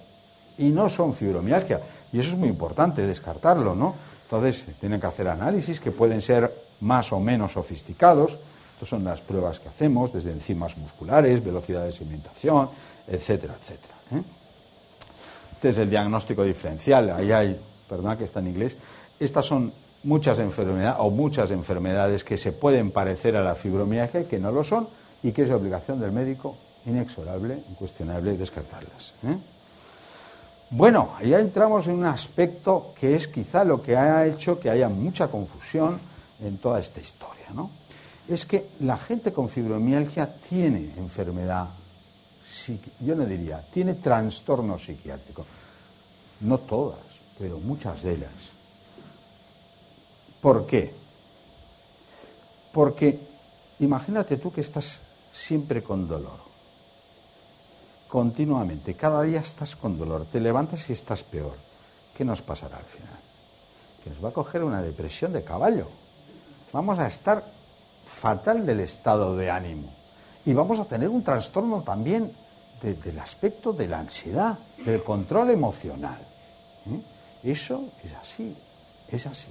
Y no son fibromialgia. Y eso es muy importante, descartarlo, ¿no? Entonces, tienen que hacer análisis que pueden ser más o menos sofisticados son las pruebas que hacemos, desde enzimas musculares, velocidad de sedimentación, etcétera, etcétera. ¿eh? Este es el diagnóstico diferencial. Ahí hay, perdón que está en inglés, estas son muchas enfermedades o muchas enfermedades que se pueden parecer a la fibromialgia y que no lo son y que es obligación del médico inexorable, incuestionable descartarlas. ¿eh? Bueno, ahí entramos en un aspecto que es quizá lo que ha hecho que haya mucha confusión en toda esta historia, ¿no? es que la gente con fibromialgia tiene enfermedad, yo no diría, tiene trastorno psiquiátrico. No todas, pero muchas de ellas. ¿Por qué? Porque imagínate tú que estás siempre con dolor, continuamente, cada día estás con dolor, te levantas y estás peor. ¿Qué nos pasará al final? Que nos va a coger una depresión de caballo. Vamos a estar fatal del estado de ánimo. Y vamos a tener un trastorno también del aspecto de la ansiedad, del control emocional. ¿eh? Eso es así, es así.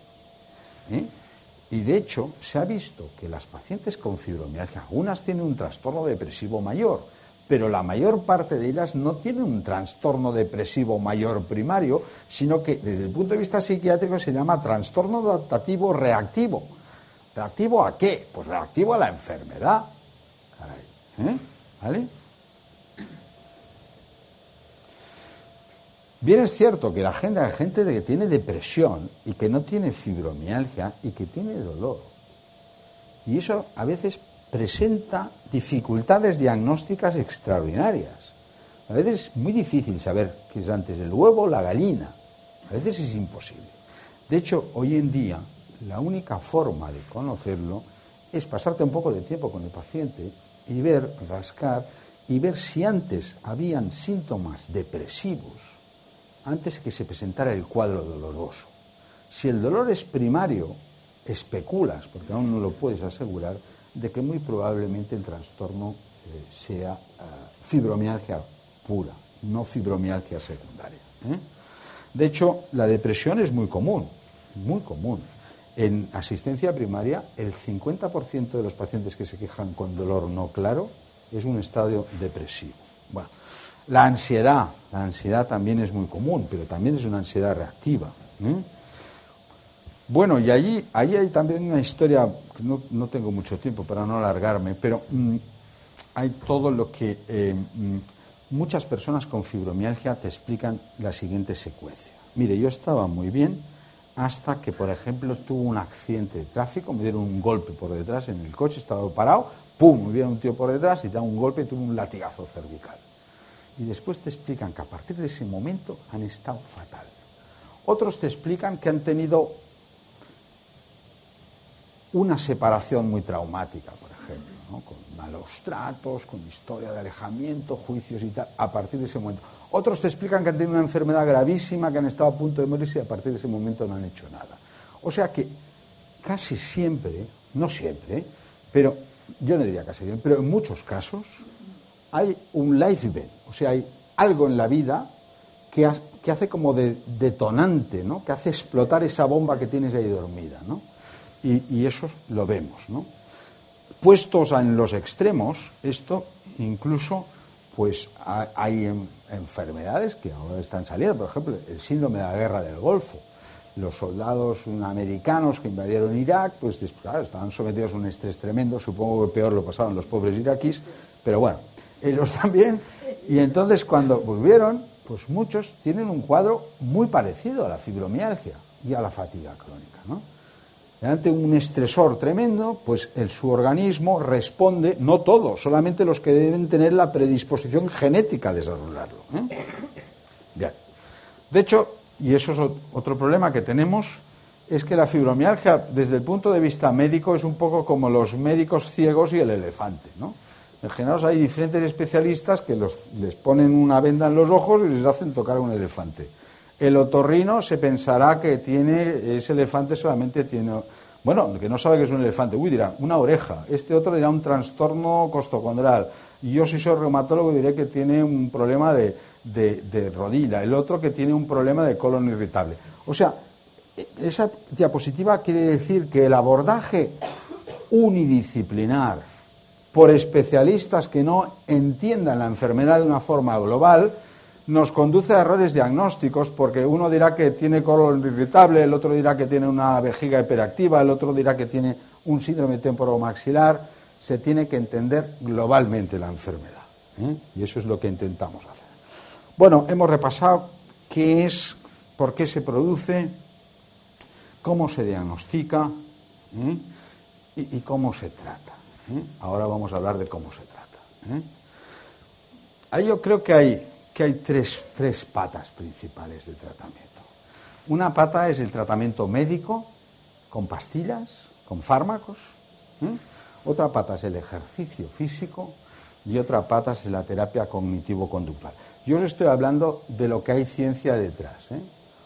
¿Eh? Y de hecho, se ha visto que las pacientes con fibromialgia, algunas tienen un trastorno depresivo mayor, pero la mayor parte de ellas no tienen un trastorno depresivo mayor primario, sino que desde el punto de vista psiquiátrico se llama trastorno adaptativo reactivo ¿Reactivo a qué? Pues reactivo a la enfermedad. ¿eh? ¿Vale? Bien es cierto que la gente, hay gente que tiene depresión y que no tiene fibromialgia y que tiene dolor. Y eso a veces presenta dificultades diagnósticas extraordinarias. A veces es muy difícil saber qué es antes el huevo o la gallina. A veces es imposible. De hecho, hoy en día la única forma de conocerlo es pasarte un poco de tiempo con el paciente y ver, rascar y ver si antes habían síntomas depresivos antes que se presentara el cuadro doloroso. Si el dolor es primario, especulas, porque aún no lo puedes asegurar, de que muy probablemente el trastorno eh, sea eh, fibromialgia pura, no fibromialgia secundaria. ¿eh? De hecho, la depresión es muy común, muy común. En asistencia primaria, el 50% de los pacientes que se quejan con dolor no claro es un estado depresivo. Bueno, la ansiedad, la ansiedad también es muy común, pero también es una ansiedad reactiva. Bueno, y allí, allí hay también una historia, no, no tengo mucho tiempo para no alargarme, pero mm, hay todo lo que eh, mm, muchas personas con fibromialgia te explican la siguiente secuencia. Mire, yo estaba muy bien, hasta que, por ejemplo, tuvo un accidente de tráfico, me dieron un golpe por detrás en el coche, estaba parado, ¡pum! Me vieron un tío por detrás y da un golpe y tuvo un latigazo cervical. Y después te explican que a partir de ese momento han estado fatal. Otros te explican que han tenido una separación muy traumática, por ejemplo, con malos tratos, con historia de alejamiento, juicios y tal, a partir de ese momento. Otros te explican que han tenido una enfermedad gravísima, que han estado a punto de morirse y a partir de ese momento no han hecho nada. O sea que casi siempre, no siempre, pero yo no diría casi siempre, pero en muchos casos hay un life event, o sea, hay algo en la vida que, hace como de detonante, ¿no? que hace explotar esa bomba que tienes ahí dormida. ¿no? Y, eso lo vemos. ¿no? Puestos en los extremos, esto incluso pues hay enfermedades que ahora están saliendo, por ejemplo, el síndrome de la guerra del Golfo. Los soldados americanos que invadieron Irak, pues estaban sometidos a un estrés tremendo, supongo que peor lo pasaban los pobres iraquíes, pero bueno, ellos también. Y entonces cuando volvieron, pues muchos tienen un cuadro muy parecido a la fibromialgia y a la fatiga crónica, ¿no? ante un estresor tremendo, pues el, su organismo responde, no todo, solamente los que deben tener la predisposición genética a desarrollarlo. ¿eh? Bien. De hecho, y eso es otro problema que tenemos, es que la fibromialgia, desde el punto de vista médico, es un poco como los médicos ciegos y el elefante. ¿no? En general hay diferentes especialistas que les ponen una venda en los ojos y les hacen tocar a un elefante. El otorrino se pensará que tiene, ese elefante solamente tiene, bueno, que no sabe que es un elefante, uy, dirá, una oreja. Este otro dirá un trastorno costocondral. Yo, si soy reumatólogo, diré que tiene un problema de, de, rodilla. El otro que tiene un problema de colon irritable. O sea, esa diapositiva quiere decir que el abordaje unidisciplinar por especialistas que no entiendan la enfermedad de una forma global nos conduce a errores diagnósticos porque uno dirá que tiene colon irritable, el otro dirá que tiene una vejiga hiperactiva, el otro dirá que tiene un síndrome temporomaxilar. Se tiene que entender globalmente la enfermedad. ¿eh? Y eso es lo que intentamos hacer. Bueno, hemos repasado qué es, por qué se produce, cómo se diagnostica ¿eh? y, cómo se trata. ¿Eh? Ahora vamos a hablar de cómo se trata. Ahí yo creo que hay que hay tres, tres patas principales de tratamiento. Una pata es el tratamiento médico, con pastillas, con fármacos. ¿eh? Otra pata es el ejercicio físico y otra pata es la terapia cognitivo-conductual. Yo os estoy hablando de lo que hay ciencia detrás, ¿eh?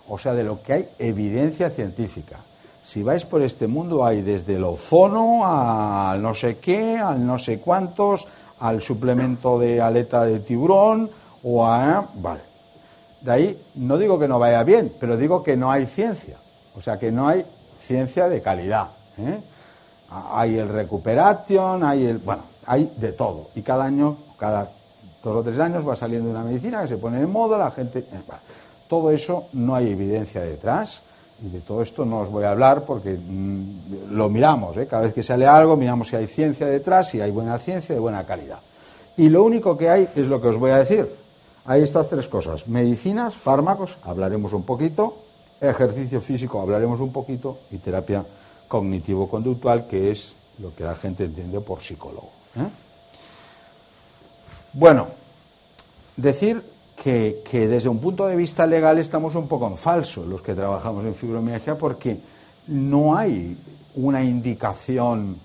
o sea, de lo que hay evidencia científica. Si vais por este mundo hay desde el ozono al no sé qué, al no sé cuántos, al suplemento de aleta de tiburón, o a... Vale. De ahí no digo que no vaya bien, pero digo que no hay ciencia. O sea, que no hay ciencia de calidad. ¿eh? Hay el recuperation, hay el... Bueno, hay de todo. Y cada año, cada dos o tres años va saliendo una medicina que se pone de moda, la gente... Eh, todo eso no hay evidencia detrás y de todo esto no os voy a hablar porque mm, lo miramos, ¿eh? cada vez que sale algo miramos si hay ciencia detrás, si hay buena ciencia de buena calidad. Y lo único que hay es lo que os voy a decir, hay estas tres cosas. Medicinas, fármacos, hablaremos un poquito. Ejercicio físico, hablaremos un poquito. Y terapia cognitivo-conductual, que es lo que la gente entiende por psicólogo. ¿eh? Bueno, decir que, desde un punto de vista legal estamos un poco en falso los que trabajamos en fibromialgia porque no hay una indicación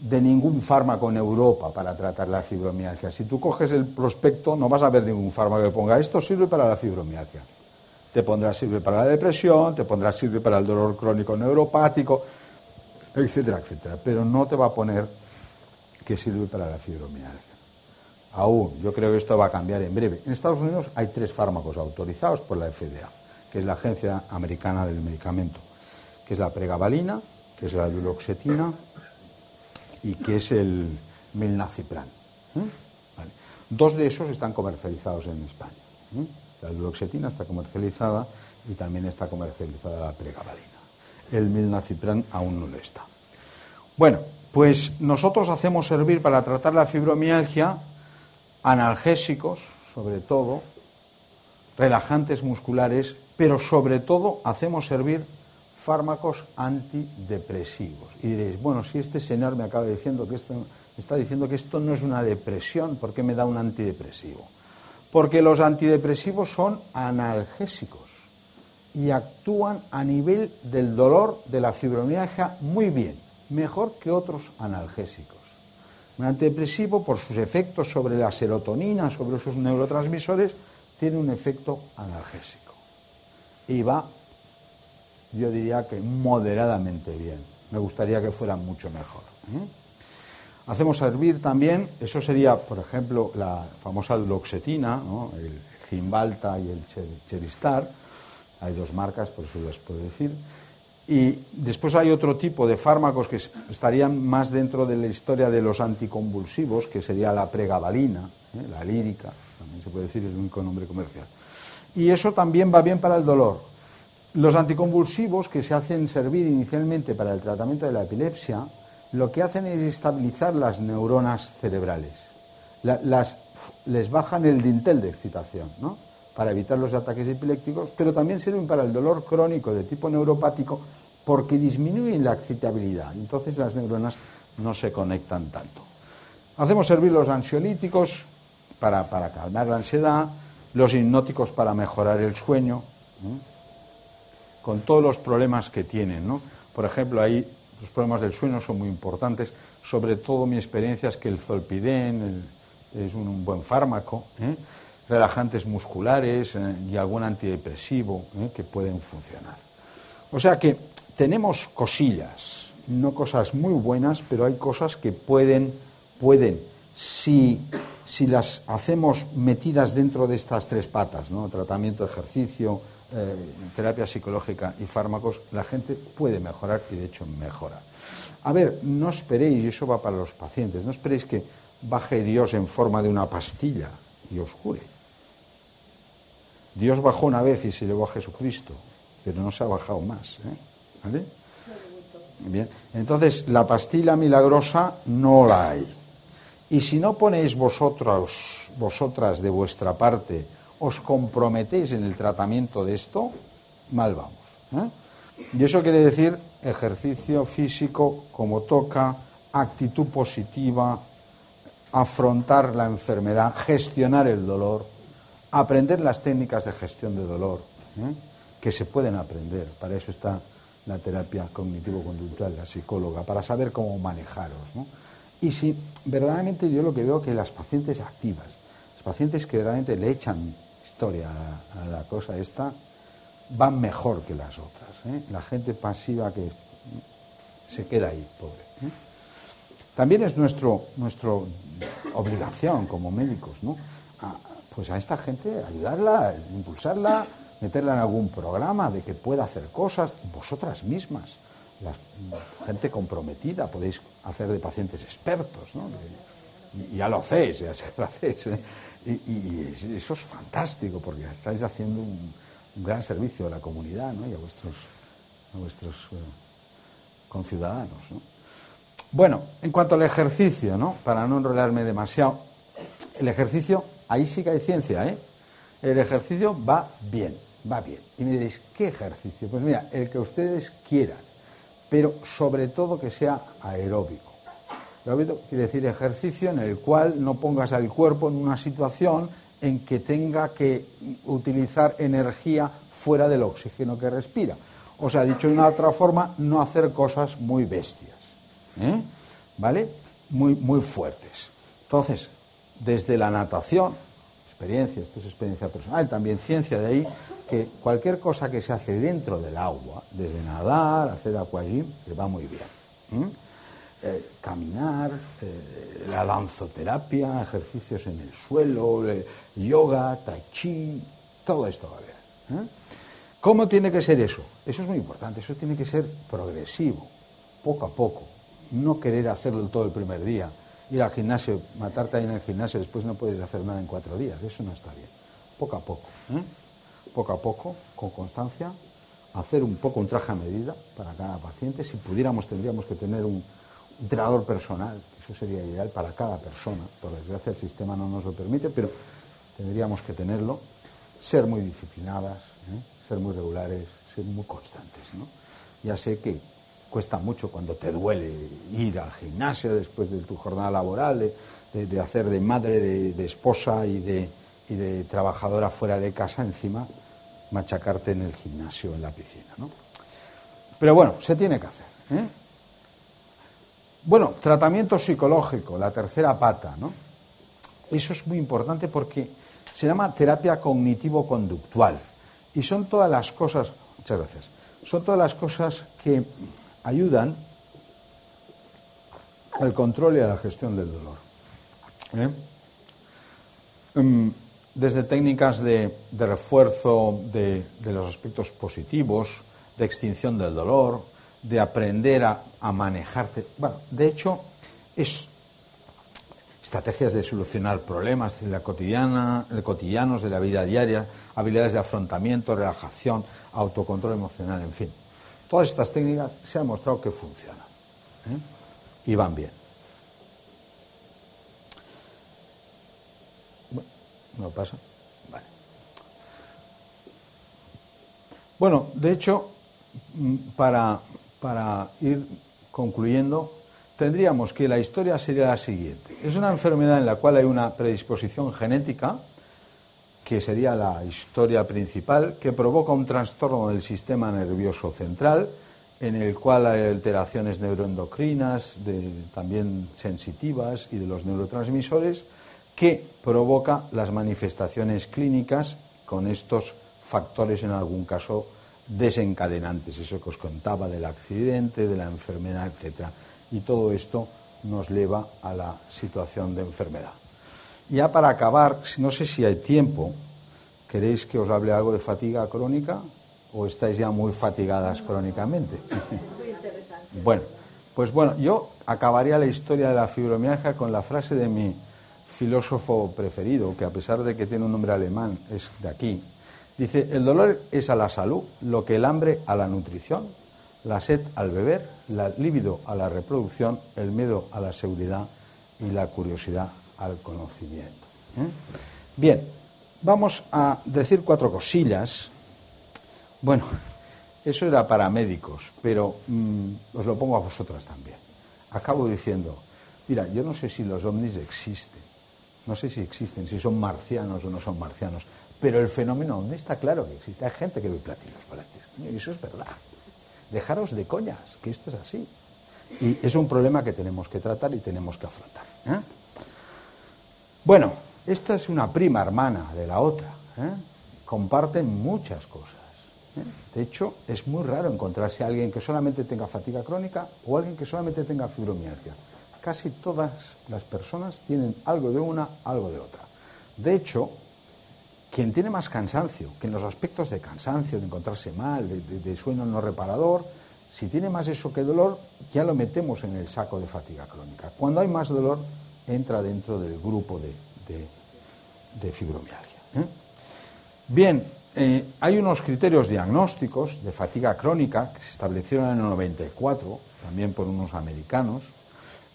de ningún fármaco en Europa para tratar la fibromialgia. Si tú coges el prospecto, no vas a ver ningún fármaco que ponga esto sirve para la fibromialgia. Te pondrá sirve para la depresión, te pondrá sirve para el dolor crónico neuropático, etcétera, etcétera. Pero no te va a poner que sirve para la fibromialgia. Aún, yo creo que esto va a cambiar en breve. En Estados Unidos hay tres fármacos autorizados por la FDA, que es la Agencia Americana del Medicamento, que es la pregabalina, que es la duloxetina y que es el milnacipran. ¿eh? Dos de esos están comercializados en España. ¿eh? La duloxetina está comercializada y también está comercializada la pregabalina. El milnacipran aún no lo está. Bueno, pues nosotros hacemos servir para tratar la fibromialgia analgésicos, sobre todo, relajantes musculares, pero sobre todo hacemos servir fármacos antidepresivos. Y diréis, bueno, si este señor me acaba diciendo que esto, está diciendo que esto no es una depresión, ¿por qué me da un antidepresivo? Porque los antidepresivos son analgésicos y actúan a nivel del dolor de la fibromialgia muy bien, mejor que otros analgésicos. Un antidepresivo, por sus efectos sobre la serotonina, sobre sus neurotransmisores, tiene un efecto analgésico y va yo diría que moderadamente bien. Me gustaría que fuera mucho mejor. ¿eh? Hacemos servir también, eso sería, por ejemplo, la famosa duloxetina, el Zimbalta y el Cheristar. Hay dos marcas, por eso les puedo decir. Y después hay otro tipo de fármacos que estarían más dentro de la historia de los anticonvulsivos, que sería la pregabalina ¿eh? la lírica, también se puede decir, el único nombre comercial. Y eso también va bien para el dolor. Los anticonvulsivos que se hacen servir inicialmente para el tratamiento de la epilepsia, lo que hacen es estabilizar las neuronas cerebrales. las, les bajan el dintel de excitación, ¿no? Para evitar los ataques epilépticos, pero también sirven para el dolor crónico de tipo neuropático porque disminuyen la excitabilidad. Entonces las neuronas no se conectan tanto. Hacemos servir los ansiolíticos para, calmar la ansiedad, los hipnóticos para mejorar el sueño, con todos los problemas que tienen. ¿no? Por ejemplo, ahí los problemas del sueño son muy importantes. Sobre todo mi experiencia es que el zolpidem es un, buen fármaco. ¿eh? Relajantes musculares eh, y algún antidepresivo eh, que pueden funcionar. O sea que tenemos cosillas, no cosas muy buenas, pero hay cosas que pueden, pueden, si, si las hacemos metidas dentro de estas tres patas, ¿no? tratamiento, ejercicio, eh, terapia psicológica y fármacos, la gente puede mejorar y de hecho mejora. A ver, no esperéis, y eso va para los pacientes, no esperéis que baje Dios en forma de una pastilla y os cure. Dios bajó una vez y se llevó a Jesucristo, pero no se ha bajado más. ¿eh? ¿Vale? Bien, entonces la pastilla milagrosa no la hay. Y si no ponéis vosotros, vosotras de vuestra parte, os comprometéis en el tratamiento de esto, mal vamos. ¿eh? Y eso quiere decir ejercicio físico como toca, actitud positiva, afrontar la enfermedad, gestionar el dolor, aprender las técnicas de gestión de dolor, ¿eh? que se pueden aprender. Para eso está la terapia cognitivo-conductual, la psicóloga, para saber cómo manejaros. Y si verdaderamente yo lo que veo que las pacientes activas, las pacientes que verdaderamente le echan historia a, la cosa esta, van mejor que las otras. ¿eh? La gente pasiva que se queda ahí, pobre. ¿eh? También es nuestro, nuestra obligación como médicos, ¿no? Pues a esta gente ayudarla, impulsarla, meterla en algún programa de que pueda hacer cosas, vosotras mismas, la gente comprometida, podéis hacer de pacientes expertos, ¿no? Y, ya lo hacéis, ya se lo hacéis. ¿eh? Y, eso es fantástico, porque estáis haciendo un, gran servicio a la comunidad ¿no? y a vuestros, a vuestros eh, conciudadanos. ¿no? Bueno, en cuanto al ejercicio, ¿no? para no enrolarme demasiado, el ejercicio ahí sí que hay ciencia, ¿eh? El ejercicio va bien, va bien. Y me diréis, ¿qué ejercicio? Pues mira, el que ustedes quieran, pero sobre todo que sea aeróbico. Aeróbico quiere decir ejercicio en el cual no pongas al cuerpo en una situación en que tenga que utilizar energía fuera del oxígeno que respira. O sea, dicho de una otra forma, no hacer cosas muy bestias, ¿eh? ¿vale? Muy, muy fuertes. Entonces, desde la natación, experiencia, esto es experiencia personal, también ciencia de ahí, que cualquier cosa que se hace dentro del agua, desde nadar, hacer aquagym, le va muy bien. Eh, caminar, eh, la danzoterapia, ejercicios en el suelo, yoga, tai chi, todo esto va bien. ¿eh? ¿Cómo tiene que ser eso? Eso es muy importante, eso tiene que ser progresivo, poco a poco, no querer hacerlo todo el primer día ir al gimnasio, matarte ahí en el gimnasio, después no puedes hacer nada en cuatro días. Eso no está bien. Poco a poco, ¿eh? poco a poco, con constancia, hacer un poco un traje a medida para cada paciente. Si pudiéramos, tendríamos que tener un entrenador personal, eso sería ideal para cada persona. Por desgracia, el sistema no nos lo permite, pero tendríamos que tenerlo. Ser muy disciplinadas, ¿eh? ser muy regulares, ser muy constantes. ¿no? Ya sé que cuesta mucho cuando te duele ir al gimnasio después de tu jornada laboral, de, hacer de madre, de, esposa y de, y de, trabajadora fuera de casa encima, machacarte en el gimnasio, en la piscina. ¿no? Pero bueno, se tiene que hacer. ¿eh? Bueno, tratamiento psicológico, la tercera pata, ¿no? Eso es muy importante porque se llama terapia cognitivo-conductual. Y son todas las cosas, muchas gracias, son todas las cosas que ayudan al control y a la gestión del dolor. ¿eh? Em, desde técnicas de, refuerzo de, los aspectos positivos, de extinción del dolor, de aprender a, manejarte. Bueno, de hecho, es, estrategias de solucionar problemas de la cotidiana, de cotidianos de la vida diaria, habilidades de afrontamiento, relajación, autocontrol emocional, en fin. Todas estas técnicas se han mostrado que funcionan ¿eh? y van bien. ¿No pasa? Vale. Bueno, de hecho, mm, para, para ir concluyendo, tendríamos que la historia sería la siguiente. Es una enfermedad en la cual hay una predisposición genética, que sería la historia principal, que provoca un trastorno del sistema nervioso central, en el cual hay alteraciones neuroendocrinas, también sensitivas y de los neurotransmisores, que provoca las manifestaciones clínicas con estos factores, en algún caso, desencadenantes, eso que os contaba del accidente, de la enfermedad, etcétera y todo esto nos lleva a la situación de enfermedad. Ya para acabar, no sé si hay tiempo, ¿queréis que os hable algo de fatiga crónica o estáis ya muy fatigadas crónicamente? Muy interesante. Bueno, pues bueno, yo acabaría la historia de la fibromialgia con la frase de mi filósofo preferido, que a pesar de que tiene un nombre alemán, es de aquí. Dice, el dolor es a la salud lo que el hambre a la nutrición, la sed al beber, la libido a la reproducción, el miedo a la seguridad y la curiosidad al conocimiento. ¿eh? Bien, vamos a decir cuatro cosillas. Bueno, eso era para médicos, pero mm, os lo pongo a vosotras también. Acabo diciendo, mira, yo no sé si los ovnis existen, no sé si existen, si son marcianos o no son marcianos, pero el fenómeno ovni está claro que existe. Hay gente que ve platillos volantes, y eso es verdad. Dejaros de coñas, que esto es así. Y es un problema que tenemos que tratar y tenemos que afrontar. ¿eh? Bueno, esta es una prima hermana de la otra. ¿eh? Comparten muchas cosas. ¿eh? De hecho, es muy raro encontrarse a alguien que solamente tenga fatiga crónica o alguien que solamente tenga fibromialgia. Casi todas las personas tienen algo de una, algo de otra. De hecho, quien tiene más cansancio, que en los aspectos de cansancio, de encontrarse mal, de, sueño no reparador, si tiene más eso que dolor, ya lo metemos en el saco de fatiga crónica. Cuando hay más dolor, entra dentro del grupo de, fibromialgia. ¿eh? Bien, eh, hay unos criterios diagnósticos de fatiga crónica que se establecieron en el 94, también por unos americanos,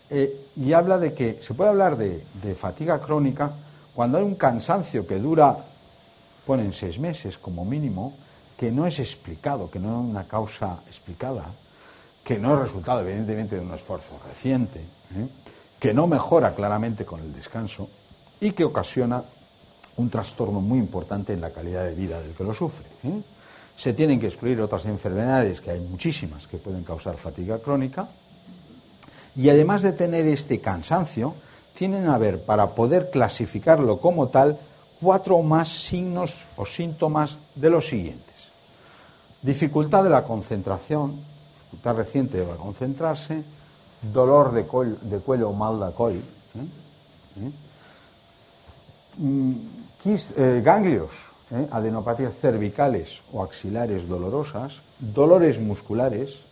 eh, y habla de que se puede hablar de, de fatiga crónica cuando hay un cansancio que dura ponen seis meses como mínimo, que no es explicado, que no es una causa explicada, que no es resultado evidentemente de un esfuerzo reciente. Que no mejora claramente con el descanso y que ocasiona un trastorno muy importante en la calidad de vida del que lo sufre. ¿eh? Se tienen que excluir otras enfermedades, que hay muchísimas que pueden causar fatiga crónica, y además de tener este cansancio, tienen a ver, para poder clasificarlo como tal, cuatro o más signos o síntomas de los siguientes. Dificultad de la concentración, dificultad reciente de concentrarse, dolor de, cuello o mal de ¿eh? ¿Eh? Mm, eh, ganglios, adenopatías cervicales o axilares dolorosas, dolores musculares,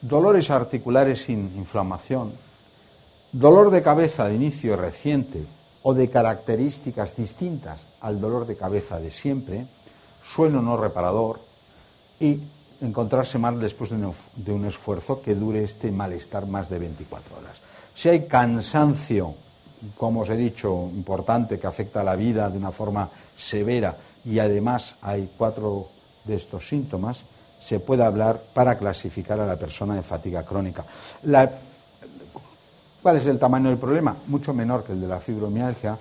dolores articulares sin inflamación, dolor de cabeza de inicio reciente o de características distintas al dolor de cabeza de siempre, sueño no reparador y encontrarse mal después de un, esfuerzo que dure este malestar más de 24 horas. Si hay cansancio, como os he dicho, importante que afecta a la vida de una forma severa y además hay cuatro de estos síntomas, se puede hablar para clasificar a la persona de fatiga crónica. ¿Cuál es el tamaño del problema? Mucho menor que el de la fibromialgia.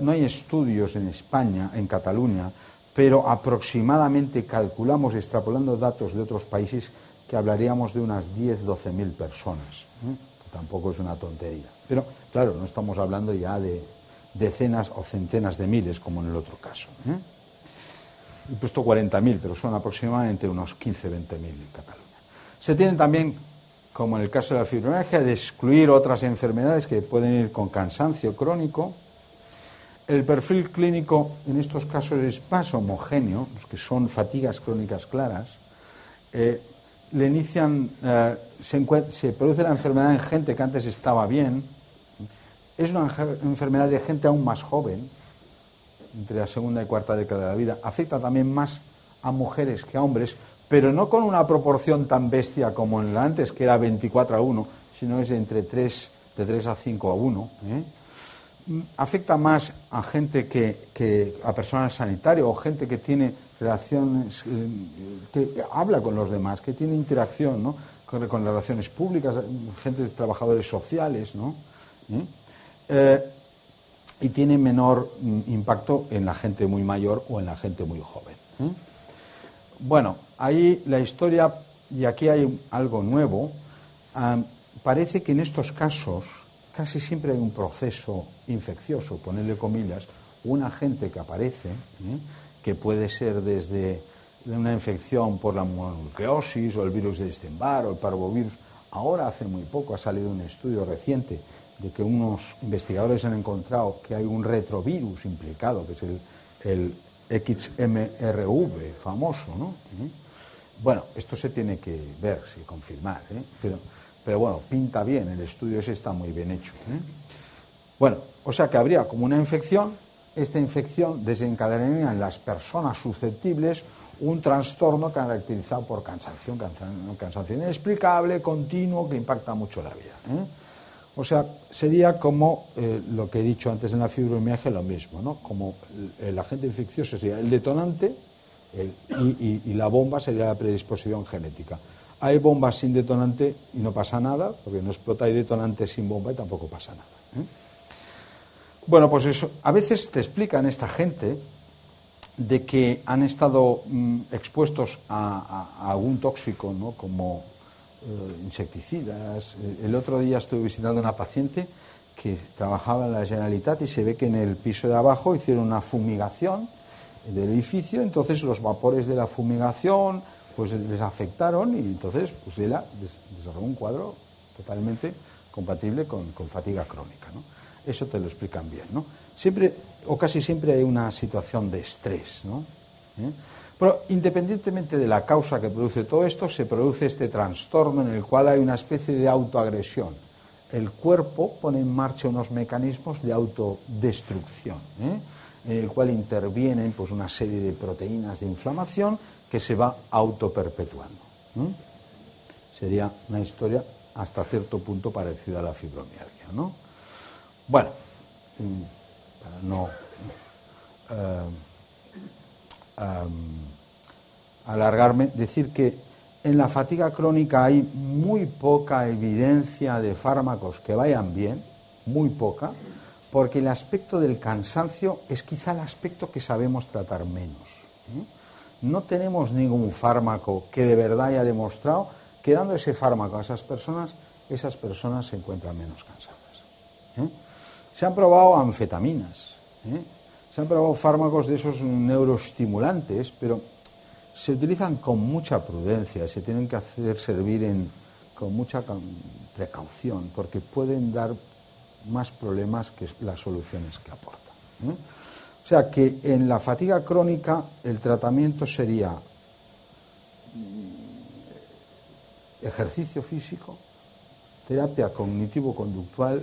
no hay estudios en España, en Cataluña, pero aproximadamente calculamos, extrapolando datos de otros países, que hablaríamos de unas 10, 12 mil personas. ¿eh? Tampoco es una tontería. Pero, claro, no estamos hablando ya de decenas o centenas de miles, como en el otro caso. ¿eh? He puesto 40.000, pero son aproximadamente unos 15, 20.000 en Cataluña. Se tienen también como en el caso de la fibromialgia, de excluir otras enfermedades que pueden ir con cansancio crónico. El perfil clínico en estos casos es más homogéneo, los que son fatigas crónicas claras. Eh, le inician, eh, se, produce la enfermedad en gente que antes estaba bien, es una enfermedad de gente aún más joven, entre la segunda y cuarta década de la vida. Afecta también más a mujeres que a hombres, pero no con una proporción tan bestia como en la antes, que era 24 a 1, sino es entre 3, de 3 a 5 a 1. ¿eh? Afecta más a gente que, a personal sanitario o gente que tiene relaciones, eh, que habla con los demás, que tiene interacción ¿no? con, relaciones públicas, gente de trabajadores sociales, ¿no? ¿Eh? y tiene menor impacto en la gente muy mayor o en la gente muy joven. Bueno, ahí la historia, y aquí hay algo nuevo, parece que en estos casos casi siempre hay un proceso infeccioso, ponerle comillas, un agente que aparece, ¿eh? que puede ser desde una infección por la mononucleosis o el virus de Stenbar o el parvovirus. Ahora, hace muy poco, ha salido un estudio reciente de que unos investigadores han encontrado que hay un retrovirus implicado, que es el, XMRV famoso, ¿no? ¿Eh? Bueno, esto se tiene que ver, y confirmar, ¿eh? pero, pero bueno, pinta bien, el estudio ese está muy bien hecho. ¿eh? Bueno, o sea que habría como una infección, esta infección desencadenaría en las personas susceptibles un trastorno caracterizado por cansancio, cansancio inexplicable, continuo, que impacta mucho la vida. ¿eh? O sea, sería como eh, lo que he dicho antes en la fibromialgia, lo mismo, ¿no? Como el, agente infeccioso sería el detonante y, la bomba sería la predisposición genética. Hay bombas sin detonante y no pasa nada, porque no explota, hay detonante sin bomba y tampoco pasa nada. ¿eh? Bueno, pues eso, a veces te explican esta gente de que han estado mm, expuestos a, algún tóxico, ¿no? Como eh, insecticidas. El otro día estuve visitando a una paciente que trabajaba en la Generalitat y se ve que en el piso de abajo hicieron una fumigación del edificio, entonces los vapores de la fumigación pues les afectaron y entonces pues ella desarrolló un cuadro totalmente compatible con, fatiga crónica. ¿no? Eso te lo explican bien. ¿no? Siempre o casi siempre hay una situación de estrés. ¿no? ¿Eh? Pero independientemente de la causa que produce todo esto, se produce este trastorno en el cual hay una especie de autoagresión. El cuerpo pone en marcha unos mecanismos de autodestrucción, ¿eh? en el cual intervienen pues, una serie de proteínas de inflamación que se va autoperpetuando. ¿eh? Sería una historia hasta cierto punto parecida a la fibromialgia. ¿no? Bueno, mm, para no. Eh, alargarme, decir que en la fatiga crónica hay muy poca evidencia de fármacos que vayan bien, muy poca, porque el aspecto del cansancio es quizá el aspecto que sabemos tratar menos. ¿eh? No tenemos ningún fármaco que de verdad haya demostrado que dando ese fármaco a esas personas, esas personas se encuentran menos cansadas. ¿eh? Se han probado anfetaminas, ¿eh? se han probado fármacos de esos neuroestimulantes, pero se utilizan con mucha prudencia, se tienen que hacer servir con mucha precaución, porque pueden dar más problemas que las soluciones que aportan. ¿eh? O sea que en la fatiga crónica el tratamiento sería mm, ejercicio físico, terapia cognitivo-conductual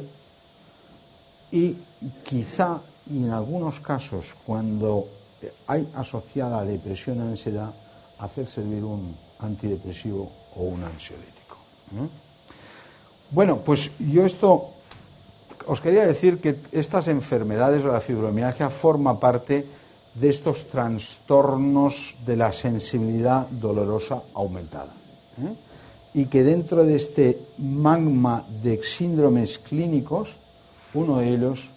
y quizá, y en algunos casos, cuando hay asociada a depresión y ansiedad hacer servir un antidepresivo o un ansiolítico. Bueno, pues yo esto os quería decir que estas enfermedades o la fibromialgia forma parte de estos trastornos de la sensibilidad dolorosa aumentada. ¿eh? Y que dentro de este magma de síndromes clínicos, uno de ellos,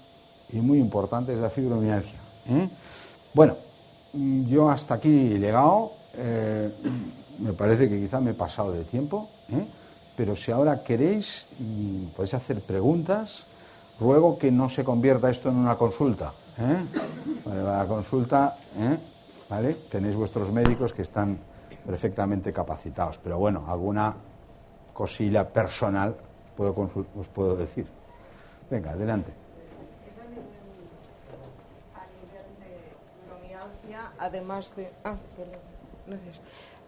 y muy importante, es la fibromialgia. ¿eh? Bueno, yo hasta aquí he llegado. Eh, me parece que quizá me he pasado de tiempo, pero si ahora queréis y podéis hacer preguntas, ruego que no se convierta esto en una consulta. ¿eh? Vale, la consulta, ¿vale? Tenéis vuestros médicos que están perfectamente capacitados, pero bueno, alguna cosilla personal puedo os puedo decir. Venga, adelante. además de... Ah, perdón, gracias.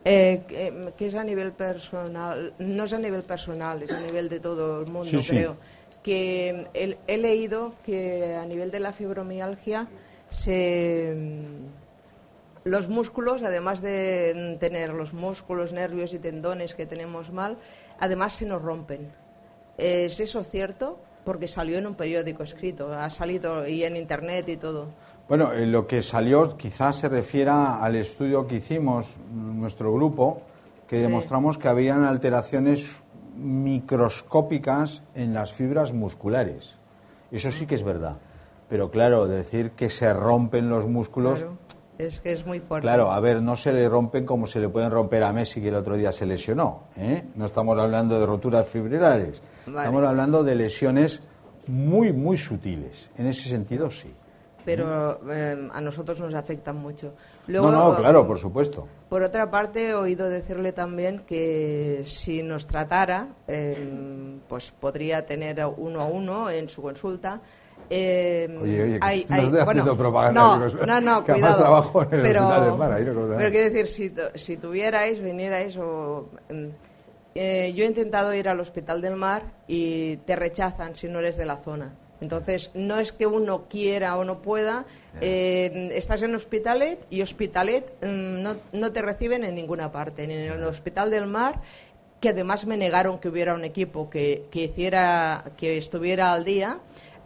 Eh, que, es a nivel personal, no es a nivel personal, es a nivel de todo el mundo, creo. Que he, leído que a nivel de la fibromialgia se, los músculos, además de tener los músculos, nervios y tendones que tenemos mal, además se nos rompen. ¿Es eso cierto? Porque salió en un periódico escrito, ha salido y en internet y todo. Bueno, eh, lo que salió quizás se refiera al estudio que hicimos nuestro grupo, que demostramos que habían alteraciones microscópicas en las fibras musculares. Eso sí que es verdad. Pero claro, decir que se rompen los músculos. es que es muy fuerte. Claro, a ver, no se le rompen como se le pueden romper a Messi que el otro día se lesionó. ¿eh? No estamos hablando de roturas fibrilares. Estamos hablando de lesiones muy, muy sutiles. En ese sentido, sí pero eh, a nosotros nos afectan mucho. no, no, claro, por supuesto. Por otra parte, he oído decirle también que si nos tratara, em, pues podría tener uno a uno en su consulta. Eh, oye, oye, hay, hay, bueno, propaganda. No, no, no, cuidado. trabajo en el pero, pero quiero decir, si, si tuvierais, vinierais o... Em, eh, yo he intentado ir al Hospital del Mar y te rechazan si no eres de la zona. Entonces, no es que uno quiera o no pueda, eh, estás en Hospitalet y Hospitalet mm, no, no, te reciben en ninguna parte, ni en el Hospital del Mar, que además me negaron que hubiera un equipo que, que hiciera, que estuviera al día,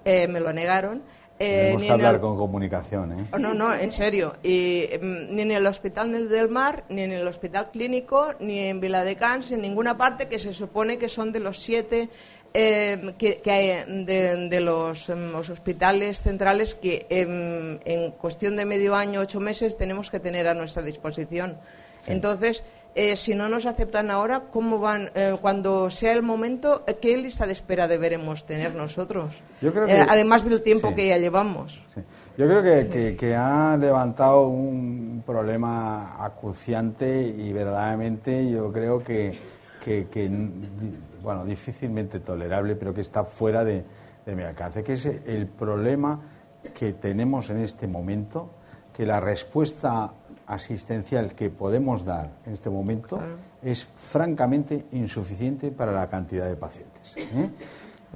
eh, me lo negaron. Eh, que hablar con comunicación, ¿eh? No, no, en serio. Y, mm, ni en el Hospital del Mar, ni en el Hospital Clínico, ni en Viladecans, en ninguna parte que se supone que son de los siete eh, que, hay de, em, los, hospitales centrales que em, en cuestión de medio año, ocho meses, tenemos que tener a nuestra disposición. Entonces, eh, si no nos aceptan ahora, ¿cómo van? Eh, cuando sea el momento, ¿qué lista de espera deberemos tener nosotros? además del tiempo que ya llevamos. Yo creo que, que, ha levantado un problema acuciante y verdaderamente yo creo que, que bueno, difícilmente tolerable, pero que está fuera de, mi alcance, que es el problema que tenemos en este momento, que la respuesta asistencial que podemos dar en este momento es francamente insuficiente para la cantidad de pacientes. ¿eh?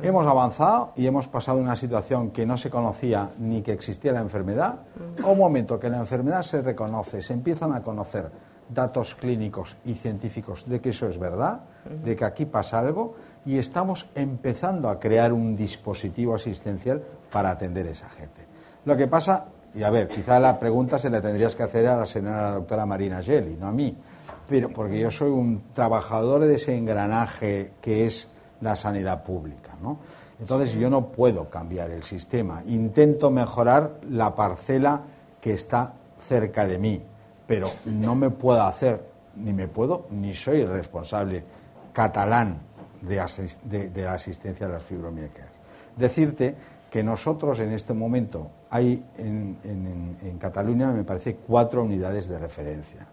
Hemos avanzado y hemos pasado una situación que no se conocía ni que existía la enfermedad, a un momento que la enfermedad se reconoce, se empiezan a conocer datos clínicos y científicos de que eso es verdad, de que aquí pasa algo y estamos empezando a crear un dispositivo asistencial para atender a esa gente. Lo que pasa, y a ver, quizá la pregunta se la tendrías que hacer a la señora doctora Marina Gelli, no a mí, pero porque yo soy un trabajador de ese engranaje que es la sanidad pública, ¿no? Entonces yo no puedo cambiar el sistema, intento mejorar la parcela que está cerca de mí, pero no me puedo hacer, ni me puedo, ni soy el responsable catalán de, la asistencia a las fibromialgias. Decirte que nosotros en este momento hay en, Cataluña, me parece, cuatro unidades de referencia.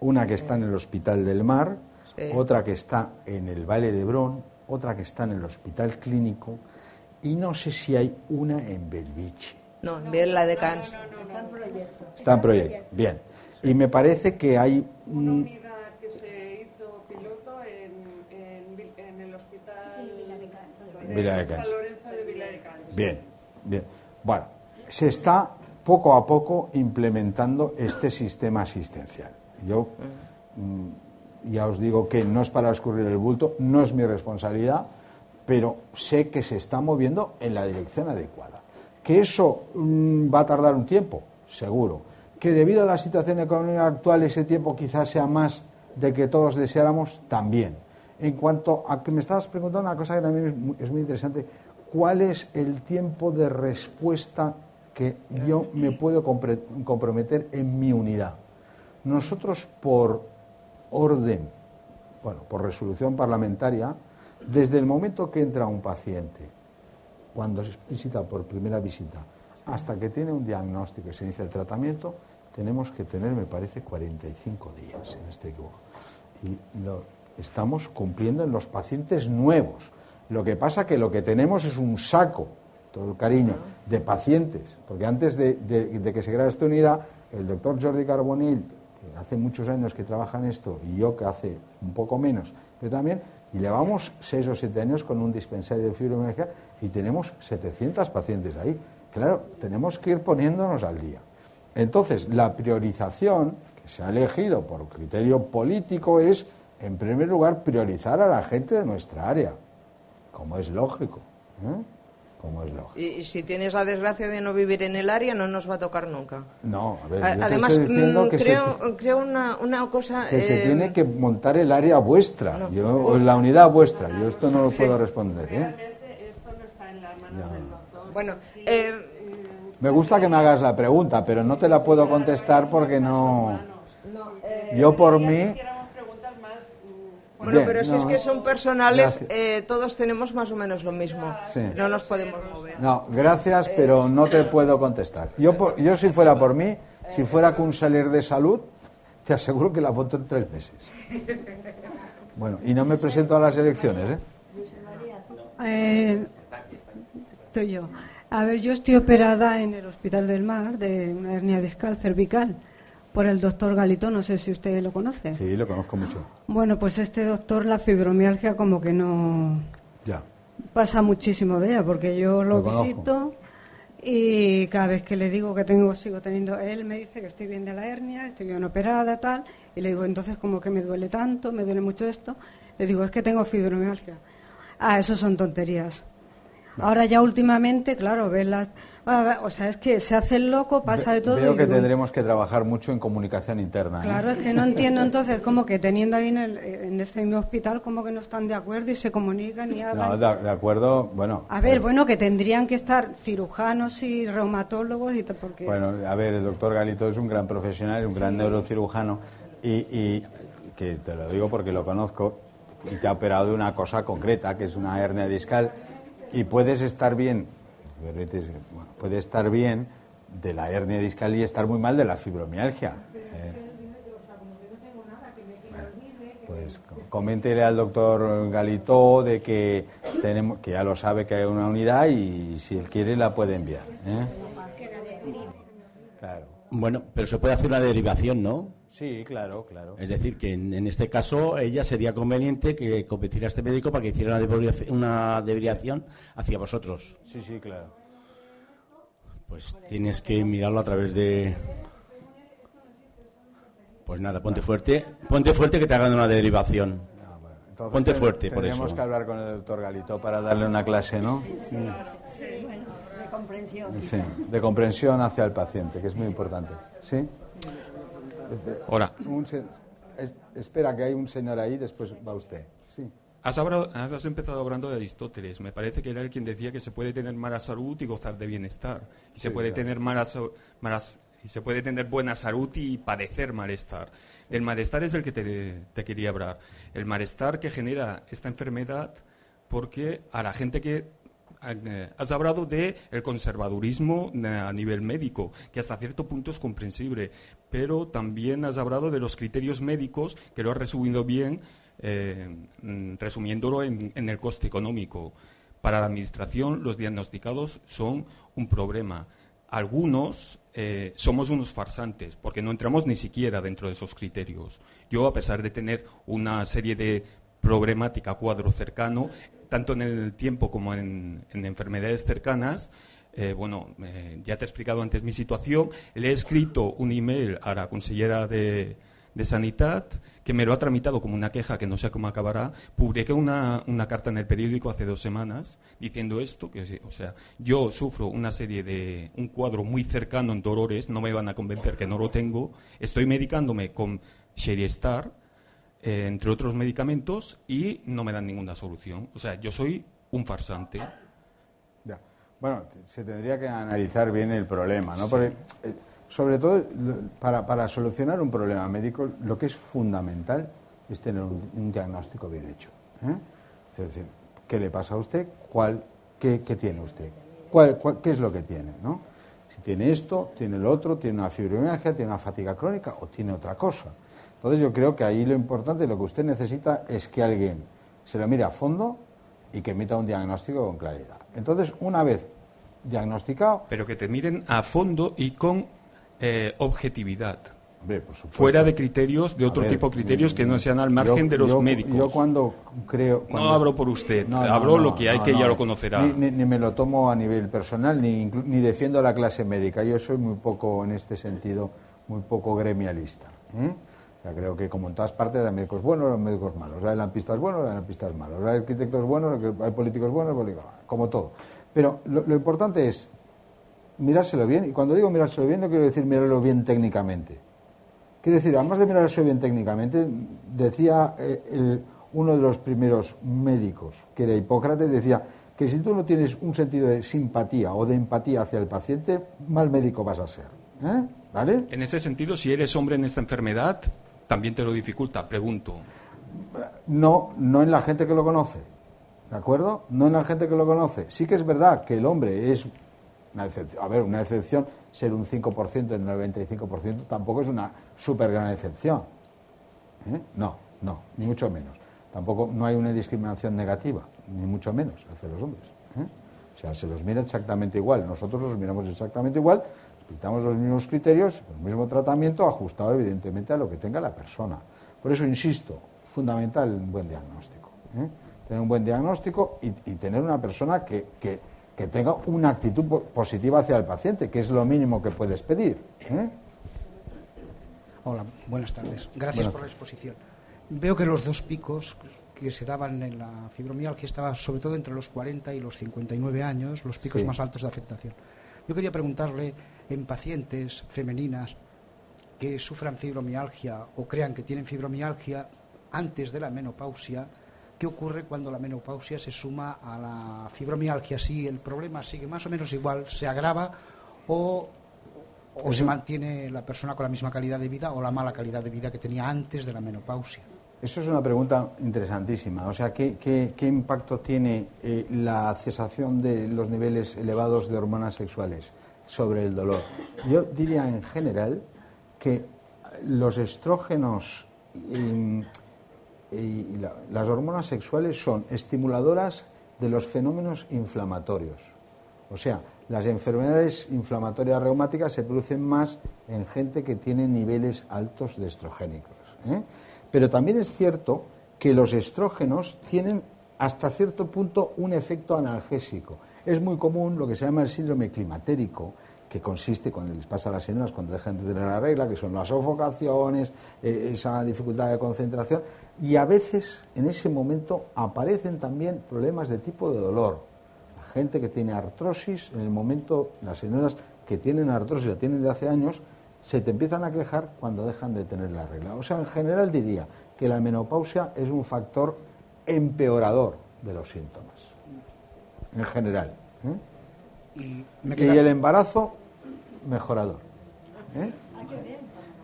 Una que está en el Hospital del Mar, otra que está en el Valle de Brón, otra que está en el Hospital Clínico y no sé si hay una en Belviche. No, en la de Cans. está en proyecto. Está en proyecto, bien. Y me parece que hay... Una unidad que se hizo piloto en, el hospital Vila de San Lorenzo de Vila de Bien, bien. Bueno, se está poco a poco implementando este sistema asistencial. Yo mm, ya os digo que no es para escurrir el bulto, no es mi responsabilidad, pero sé que se está moviendo en la dirección adecuada. Que eso mm, va a tardar un tiempo, seguro que debido a la situación económica actual ese tiempo quizás sea más de que todos deseáramos, también. En cuanto a que me estabas preguntando una cosa que también es muy, interesante, ¿cuál es el tiempo de respuesta que yo me puedo comprometer en mi unidad? Nosotros por orden, bueno, por resolución parlamentaria, desde el momento que entra un paciente, cuando es visita por primera visita, hasta que tiene un diagnóstico y se inicia el tratamiento, tenemos que tener, me parece, 45 días en este equipo. Y lo estamos cumpliendo en los pacientes nuevos. Lo que pasa que lo que tenemos es un saco, todo el cariño, de pacientes. Porque antes de, que se crea esta unidad, el doctor Jordi Carbonil, que hace muchos años que trabaja en esto, y yo que hace un poco menos, pero también Y llevamos seis o siete años con un dispensario de fibromialgia y tenemos 700 pacientes ahí. Claro, tenemos que ir poniéndonos al día. Entonces, la priorización que se ha elegido por criterio político es, en primer lugar, priorizar a la gente de nuestra área, como es lógico. ¿eh? Como es lógico. Y, y si tienes la desgracia de no vivir en el área, no nos va a tocar nunca. No, a ver, A- yo te Además, estoy diciendo mm, se- creo, creo una, una cosa... que se eh, tiene que montar el área vuestra, yo, o la unidad vuestra. Yo esto no lo puedo responder. ¿eh? Realmente esto no está en las manos del doctor. Bueno, eh, Me gusta que me hagas la pregunta, pero no te la puedo contestar porque no. Yo por mí. Quisiéramos preguntas más. mm, bueno, Bien, pero si no. es que son personales, eh, todos tenemos más o menos lo mismo. Sí. No nos podemos mover. No, gracias, pero no te puedo contestar. Yo, por- yo si fuera por mí, si fuera con salir de salud, te aseguro que la voto en tres meses. Bueno, y no me presento a las elecciones, ¿eh? Eh, estoy yo. A ver, yo estoy operada en el Hospital del Mar de una hernia discal cervical por el doctor Galito, no sé si usted lo conoce. Sí, lo conozco mucho. Bueno, pues este doctor la fibromialgia como que no Ya. pasa muchísimo de ella, porque yo lo, Lo visito y cada vez que le digo que tengo, sigo teniendo, él me dice que estoy bien de la hernia, estoy bien operada, tal, y le digo, entonces como que me duele tanto, me duele mucho esto, le digo, es que tengo fibromialgia. Ah, eso son tonterías. Ahora ya últimamente, claro, ves las... O sea, es que se hace el loco, pasa de todo. Y que digo, tendremos que trabajar mucho en comunicación interna. ¿eh? Claro, es que no entiendo entonces cómo que teniendo ahí en, el, en este mismo hospital, como que no están de acuerdo y se comunican y hablan. No, de, de acuerdo, bueno. A ver, bueno, que tendrían que estar cirujanos y reumatólogos y porque... Bueno, a ver, el doctor Galito es un gran profesional, un gran neurocirujano y, y que te lo digo porque lo conozco y te ha operado de una cosa concreta, que es una hernia discal y puedes estar bien, bueno, puede estar bien de la hernia discal y estar muy mal de la fibromialgia. Eh, pues co- coméntele al doctor Galito de que tenemos que ya lo sabe que hay una unidad y si él quiere la puede enviar. ¿eh? Claro. Bueno, pero se puede hacer una derivación, ¿no? Sí, claro, claro. Es decir, que en, en este caso ella sería conveniente que convenciera a este médico para que hiciera una derivación, una derivación hacia vosotros. Sí, sí, claro. Pues tienes que mirarlo a través de... Pues nada, ponte fuerte, ponte fuerte que te hagan una derivación. Entonces, Ponte ten- fuerte, por tendríamos eso. que hablar con el doctor Galito para darle una clase, ¿no? de comprensión. Sí, de comprensión hacia el paciente, que es muy importante. ¿Sí? Hola. Un se- es- espera, que hay un señor ahí, después va usted. Sí. Has, hablado- has empezado hablando de Aristóteles. Me parece que era él quien decía que se puede tener mala salud y gozar de bienestar. Y se puede claro. tener mala malas- y se puede tener buena salud y padecer malestar. Del malestar es el que te, te quería hablar. El malestar que genera esta enfermedad porque a la gente que has hablado de el conservadurismo eh, a nivel médico, que hasta cierto punto es comprensible, pero también has hablado de los criterios médicos, que lo has resumido bien, eh, mm, resumiéndolo en, el coste económico. Para la administración, los diagnosticados son un problema. Algunos eh, somos unos farsantes, porque no entramos ni siquiera dentro de esos criterios. Yo, a pesar de tener una serie de problemática, cuadro cercano, tanto en el tiempo como en, en enfermedades cercanas, eh, bueno, eh, ya te he explicado antes mi situación. Le he escrito un email a la consellera de, de Sanidad que me lo ha tramitado como una queja que no sé cómo acabará. Publiqué una, una carta en el periódico hace dos semanas diciendo esto, que o sea, yo sufro una serie de un cuadro muy cercano en dolores, no me van a convencer que no lo tengo. Estoy medicándome con Sherry-Star, eh, entre otros medicamentos, y no me dan ninguna solución. O sea, yo soy un farsante. Ya. Bueno, se tendría que analizar bien el problema, ¿no? Porque, eh, sobre todo, para, para solucionar un problema médico, lo que es fundamental es tener un, un diagnóstico bien hecho. ¿eh? Es decir, ¿qué le pasa a usted? ¿Cuál, qué, qué tiene usted? ¿Cuál, cuál- ¿Qué es lo que tiene? ¿no? Si tiene esto, tiene lo otro, tiene una fibromialgia, tiene una fatiga crónica o tiene otra cosa. Entonces yo creo que ahí lo importante, lo que usted necesita es que alguien se lo mire a fondo y que emita un diagnóstico con claridad. Entonces, una vez diagnosticado, pero que te miren a fondo y con eh, objetividad. Hombre, por fuera de criterios, de A otro ver, tipo de criterios que no sean al yo- margen de los yo- médicos. Yo cuando creo... No cuando- hablo por usted, No, no, hablo no, lo que hay no, que no. ella lo conocerá. Ni, ni- ni me lo tomo a nivel personal, ni, ni defiendo la clase médica. Yo soy muy poco, en este sentido, muy poco gremialista. ¿eh? Creo que como en todas partes hay médicos buenos, hay médicos malos. Hay lampistas buenos, hay lampistas malos. Hay arquitectos buenos, hay políticos buenos, como todo. Pero lo, importante es mirárselo bien. Y cuando digo mirárselo bien, no quiero decir mirarlo bien técnicamente. Quiero decir, además de mirarse bien técnicamente, decía eh, uno de los primeros médicos, que era Hipócrates, decía que si tú no tienes un sentido de simpatía o de empatía hacia el paciente, mal médico vas a ser. ¿eh? ¿Vale? En ese sentido, si eres hombre en esta enfermedad, también te lo dificulta, pregunto. No, no en la gente que lo conoce. ¿De acuerdo? No en la gente que lo conoce. Sí que es verdad que el hombre es una excepción. A ver, una excepción, ser un 5% del 95% tampoco es una súper gran excepción. ¿Eh? No, no, ni mucho menos. Tampoco no hay una discriminación negativa, ni mucho menos hacia los hombres. ¿eh? O sea, se los mira exactamente igual. Nosotros los miramos exactamente igual, respetamos los mismos criterios, el mismo tratamiento, ajustado evidentemente a lo que tenga la persona. Por eso insisto, fundamental un buen diagnóstico. ¿eh? Tener un buen diagnóstico y, y tener una persona que, que- que tenga una actitud po- positiva hacia el paciente, que es lo mínimo que puedes pedir. ¿eh? Hola, buenas tardes. Gracias Buenas por la exposición. Veo que los dos picos que se daban en la fibromialgia estaban sobre todo entre los 40 y los 59 años, los picos Sí. más altos de afectación. Yo quería preguntarle en pacientes femeninas que sufran fibromialgia o crean que tienen fibromialgia antes de la menopausia, ¿qué ocurre cuando la menopausia se suma a la fibromialgia? Si el problema sigue más o menos igual, se agrava o, se mantiene la persona con la misma calidad de vida o la mala calidad de vida que tenía antes de la menopausia. Eso es una pregunta interesantísima. O sea, ¿qué, qué- qué impacto tiene eh, la cesación de los niveles elevados de hormonas sexuales sobre el dolor? Yo diría en general que los estrógenos y, y la- las hormonas sexuales son estimuladoras de los fenómenos inflamatorios. O sea, las enfermedades inflamatorias reumáticas se producen más en gente que tiene niveles altos de estrogénicos. ¿eh? Pero también es cierto que los estrógenos tienen hasta cierto punto un efecto analgésico. Es muy común lo que se llama el síndrome climatérico, que consiste cuando les pasa a las señoras cuando dejan de tener la regla, que son las sofocaciones, eh, esa dificultad de concentración, y a veces en ese momento aparecen también problemas de tipo de dolor. La gente que tiene artrosis, en el momento, las señoras que tienen artrosis, la tienen de hace años, se te empiezan a quejar cuando dejan de tener la regla. O sea, en general diría que la menopausia es un factor empeorador de los síntomas. En general. ¿eh? Y me Y queda- el embarazo, mejorador. ¿eh?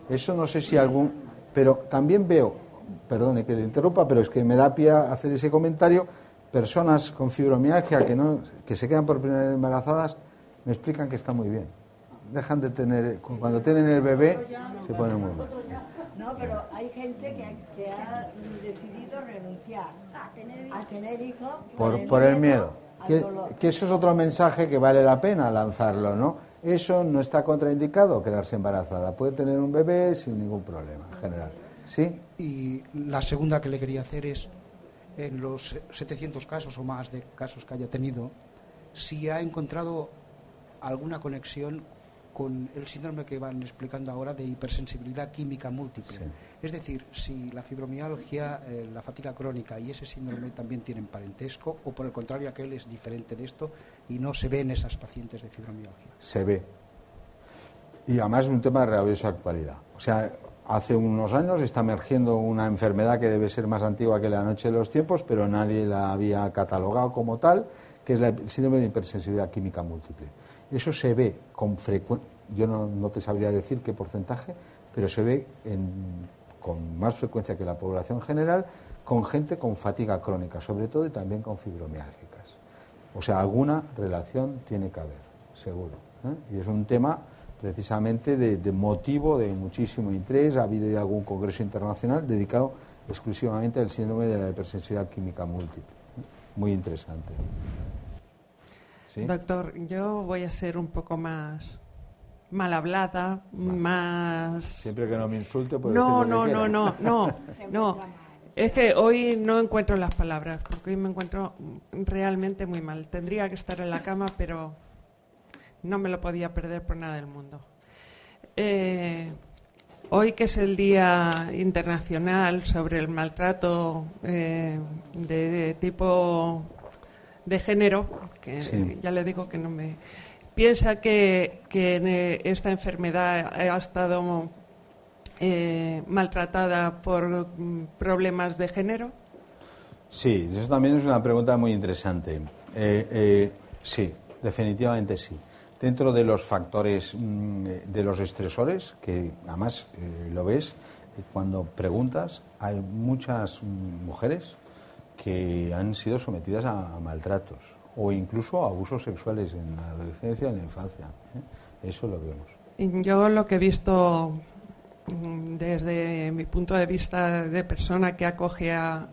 Eso no sé si algún. Pero también veo, perdone que le interrumpa, pero es que me da pie a hacer ese comentario. Personas con fibromialgia que, no, que se quedan por primera vez embarazadas me explican que está muy bien. Dejan de tener. Cuando tienen el bebé, se ponen muy mal. No, pero hay gente que, que ha decidido renunciar a tener hijos por, por el miedo. Que, eso es otro mensaje que vale la pena lanzarlo, ¿no? Eso no está contraindicado quedarse embarazada. Puede tener un bebé sin ningún problema, en general. ¿Sí? Y la segunda que le quería hacer es, en los 700 casos o más de casos que haya tenido, si ha encontrado alguna conexión con el síndrome que van explicando ahora de hipersensibilidad química múltiple. Sí. Es decir, si la fibromialgia, eh, la fatiga crónica y ese síndrome también tienen parentesco o por el contrario aquel es diferente de esto y no se ve en esas pacientes de fibromialgia. Se ve. Y además es un tema de rabiosa actualidad. O sea, hace unos años está emergiendo una enfermedad que debe ser más antigua que la noche de los tiempos, pero nadie la había catalogado como tal, que es el síndrome de hipersensibilidad química múltiple. Eso se ve con frecuencia, yo no te sabría decir qué porcentaje, pero se ve en- con más frecuencia que la población general con gente con fatiga crónica, sobre todo, y también con fibromiálgicas. O sea, alguna relación tiene que haber, seguro. ¿eh? Y es un tema precisamente de, motivo de muchísimo interés. Ha habido ya algún congreso internacional dedicado exclusivamente al síndrome de la hipersensibilidad química múltiple. ¿eh? Muy interesante. Doctor, yo voy a ser un poco más mal hablada, más... Siempre que no me insulte, puedo No, decir lo no, que no, no, no, no. Es que hoy no encuentro las palabras, porque hoy me encuentro realmente muy mal. Tendría que estar en la cama, pero no me lo podía perder por nada del mundo. Eh, hoy que es el Día Internacional sobre el Maltrato eh, de, de tipo de género, que Sí. ya le digo que no me... Piensa que, eh, esta enfermedad ha estado eh, maltratada por mm, problemas de género. Sí, eso también es una pregunta muy interesante. Eh, sí, definitivamente sí. Dentro de los factores, mm, de los estresores, que además lo ves, cuando preguntas, hay muchas mm, mujeres que han sido sometidas a maltratos o incluso abusos sexuales en la adolescencia en la infancia. ¿eh? Eso lo vemos. Yo lo que he visto mm, desde mi punto de vista de persona que acoge a,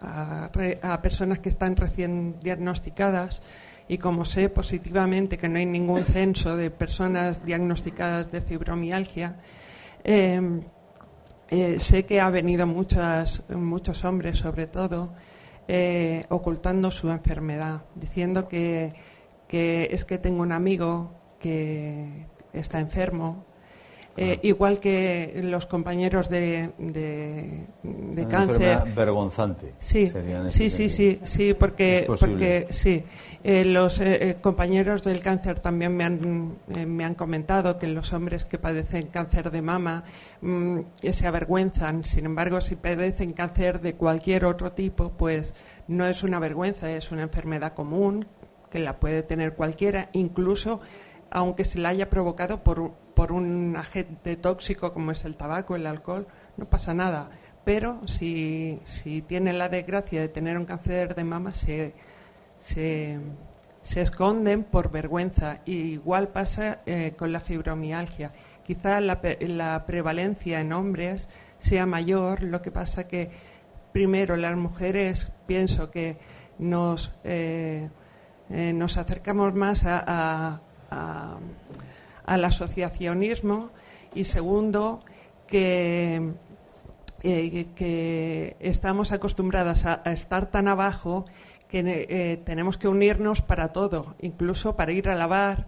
a- personas que están recién diagnosticadas y como sé positivamente que no hay ningún censo de personas diagnosticadas de fibromialgia, eh, eh, sé que ha venido muchas, muchos hombres sobre todo eh, ocultando su enfermedad, diciendo que, que es que tengo un amigo que está enfermo, eh, igual que los compañeros de, de, de Una cáncer. enfermedad vergonzante. Sí, sí, sí, sí, sí, porque, porque sí, Eh, los eh, eh, compañeros del cáncer también me han, eh, me han comentado que los hombres que padecen cáncer de mama mm, se avergüenzan. Sin embargo, si padecen cáncer de cualquier otro tipo, pues no es una vergüenza, es una enfermedad común que la puede tener cualquiera, incluso aunque se la haya provocado por, por un agente tóxico como es el tabaco, el alcohol, no pasa nada. Pero si, si tiene la desgracia de tener un cáncer de mama, se, se, se esconden por vergüenza. Y igual pasa eh, con la fibromialgia. Quizá la, la prevalencia en hombres sea mayor, lo que pasa que primero las mujeres pienso que nos, eh, eh, nos acercamos más a- a- al asociacionismo. Y segundo que, eh, que estamos acostumbradas a, estar tan abajo que eh, tenemos que unirnos para todo, incluso para ir a lavar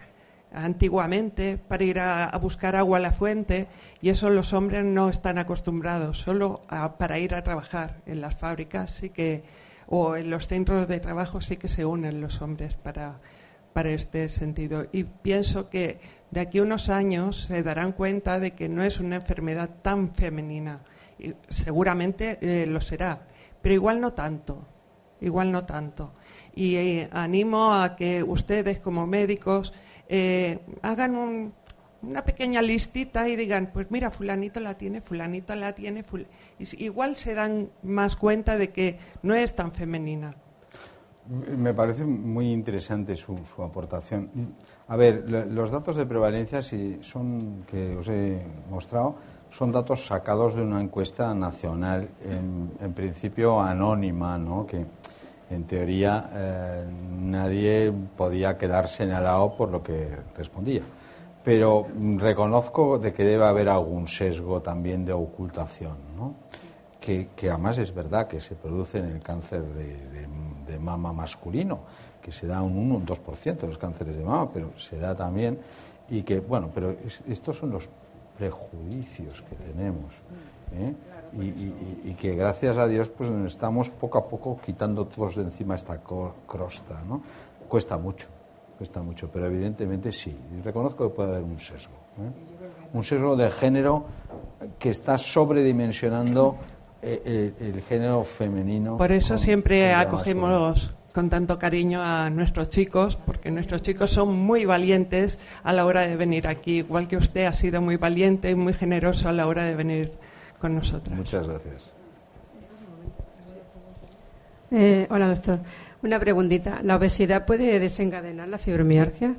antiguamente, para ir a, buscar agua a la fuente, y eso los hombres no están acostumbrados, solo para ir a trabajar en las fábricas sí que, o en los centros de trabajo sí que se unen los hombres para, para este sentido. Y pienso que de aquí a unos años se darán cuenta de que no es una enfermedad tan femenina. Y seguramente eh, lo será, pero igual no tanto, igual no tanto. Y eh, animo a que ustedes como médicos eh, hagan un- una pequeña listita y digan, pues mira, fulanito la tiene, fulanito la tiene, ful-". igual se dan más cuenta de que no es tan femenina. Me parece muy interesante su, su aportación. A ver, lo- los datos de prevalencia si son que os he mostrado son datos sacados de una encuesta nacional, en, principio anónima, ¿no? que en teoría eh, nadie podía quedar señalado por lo que respondía. Pero reconozco de que debe haber algún sesgo también de ocultación, ¿no? que, que además es verdad que se produce en el cáncer de- de mama masculino, que se da un 1 un 2% de los cánceres de mama, pero se da también, y que, bueno, pero es- estos son los prejuicios que tenemos, ¿eh? y, y- que gracias a Dios pues nos estamos poco a poco quitando todos de encima esta crosta, ¿no? Cuesta mucho, cuesta mucho, pero evidentemente sí, reconozco que puede haber un sesgo, ¿eh? un sesgo de género que está sobredimensionando el, el género femenino. Por eso con- siempre con acogemos con tanto cariño a nuestros chicos, porque nuestros chicos son muy valientes a la hora de venir aquí, igual que usted ha sido muy valiente y muy generoso a la hora de venir con nosotros. Muchas gracias. Eh, hola, doctor. Una preguntita. ¿La obesidad puede desencadenar la fibromialgia?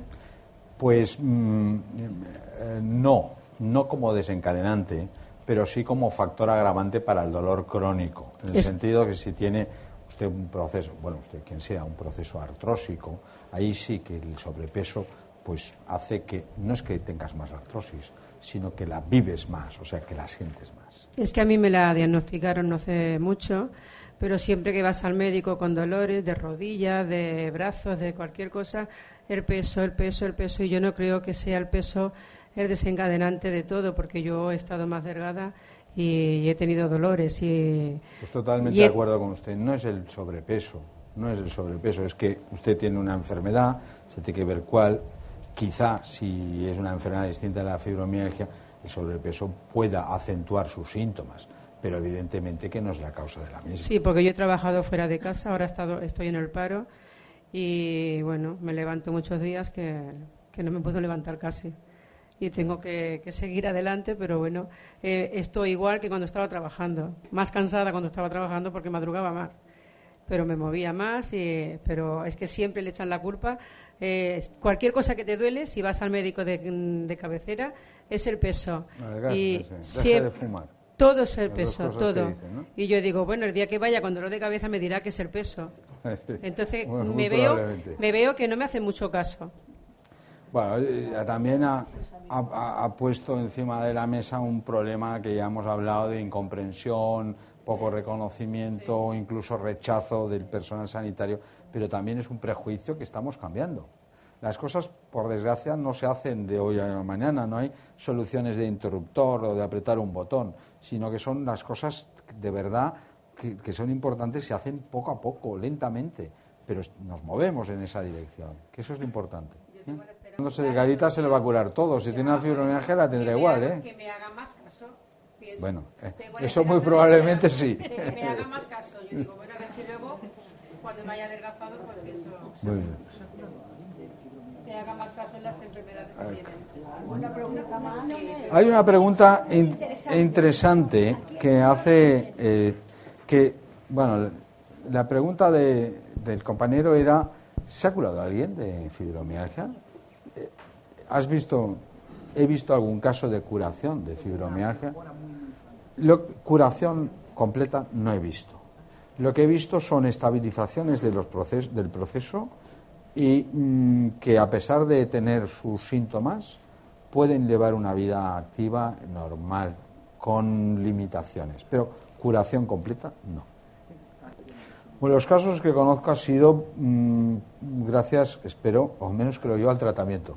Pues mm, eh, no, no como desencadenante, pero sí como factor agravante para el dolor crónico, en el Es- sentido que si tiene usted un proceso, bueno, usted quien sea, un proceso artrósico, ahí sí que el sobrepeso pues hace que no es que tengas más artrosis, sino que la vives más, o sea, que la sientes más. Es que a mí me la diagnosticaron no hace mucho, pero siempre que vas al médico con dolores de rodillas, de brazos, de cualquier cosa, el peso, el peso, el peso, y yo no creo que sea el peso el desencadenante de todo, porque yo he estado más delgada y, he tenido dolores. Y, pues totalmente de acuerdo con usted, no es el sobrepeso, no es el sobrepeso, es que usted tiene una enfermedad, se tiene que ver cuál, quizá si es una enfermedad distinta a la fibromialgia, el sobrepeso pueda acentuar sus síntomas, pero evidentemente que no es la causa de la misma. Sí, porque yo he trabajado fuera de casa, ahora he estado, estoy en el paro y bueno, me levanto muchos días que, no me puedo levantar casi y tengo que, seguir adelante, pero bueno, eh, estoy igual que cuando estaba trabajando, más cansada cuando estaba trabajando porque madrugaba más, pero me movía más, y, pero es que siempre le echan la culpa eh, cualquier cosa que te duele, si vas al médico de, cabecera, es el peso. y de fumar. Todo es el peso, todo. Y yo digo, bueno, el día que vaya con dolor de cabeza me dirá que es el peso. Entonces me, veo, me veo que no me hace mucho caso. Bueno, eh, también ha, ha, puesto encima de la mesa un problema que ya hemos hablado de incomprensión, poco reconocimiento, incluso rechazo del personal sanitario pero también es un prejuicio que estamos cambiando. Las cosas, por desgracia, no se hacen de hoy a mañana, no hay soluciones de interruptor o de apretar un botón, sino que son las cosas de verdad que, son importantes, se hacen poco a poco, lentamente, pero nos movemos en esa dirección, que eso es lo importante. ¿eh? Cuando se delgadita se le va a curar todo, si tiene una fibromialgia la tendrá igual. ¿eh? Que me haga más caso. Bueno, eh, eso muy probablemente sí. Que me haga más caso. Yo digo, bueno, a ver si luego cuando vaya adelgazado, pues eso. Muy bien. Que haga más caso en las enfermedades que tienen. Una pregunta más. Hay una pregunta interesante que hace eh, que, bueno, la pregunta de, del compañero era, ¿se ha curado alguien de fibromialgia? ¿Has visto, he visto algún caso de curación de fibromialgia? Lo, curación completa no he visto. Lo que he visto son estabilizaciones del proceso y mm, que a pesar de tener sus síntomas pueden llevar una vida activa normal con limitaciones, pero curación completa no. Bueno, los casos que conozco han sido mm, gracias, espero, o menos creo yo, al tratamiento.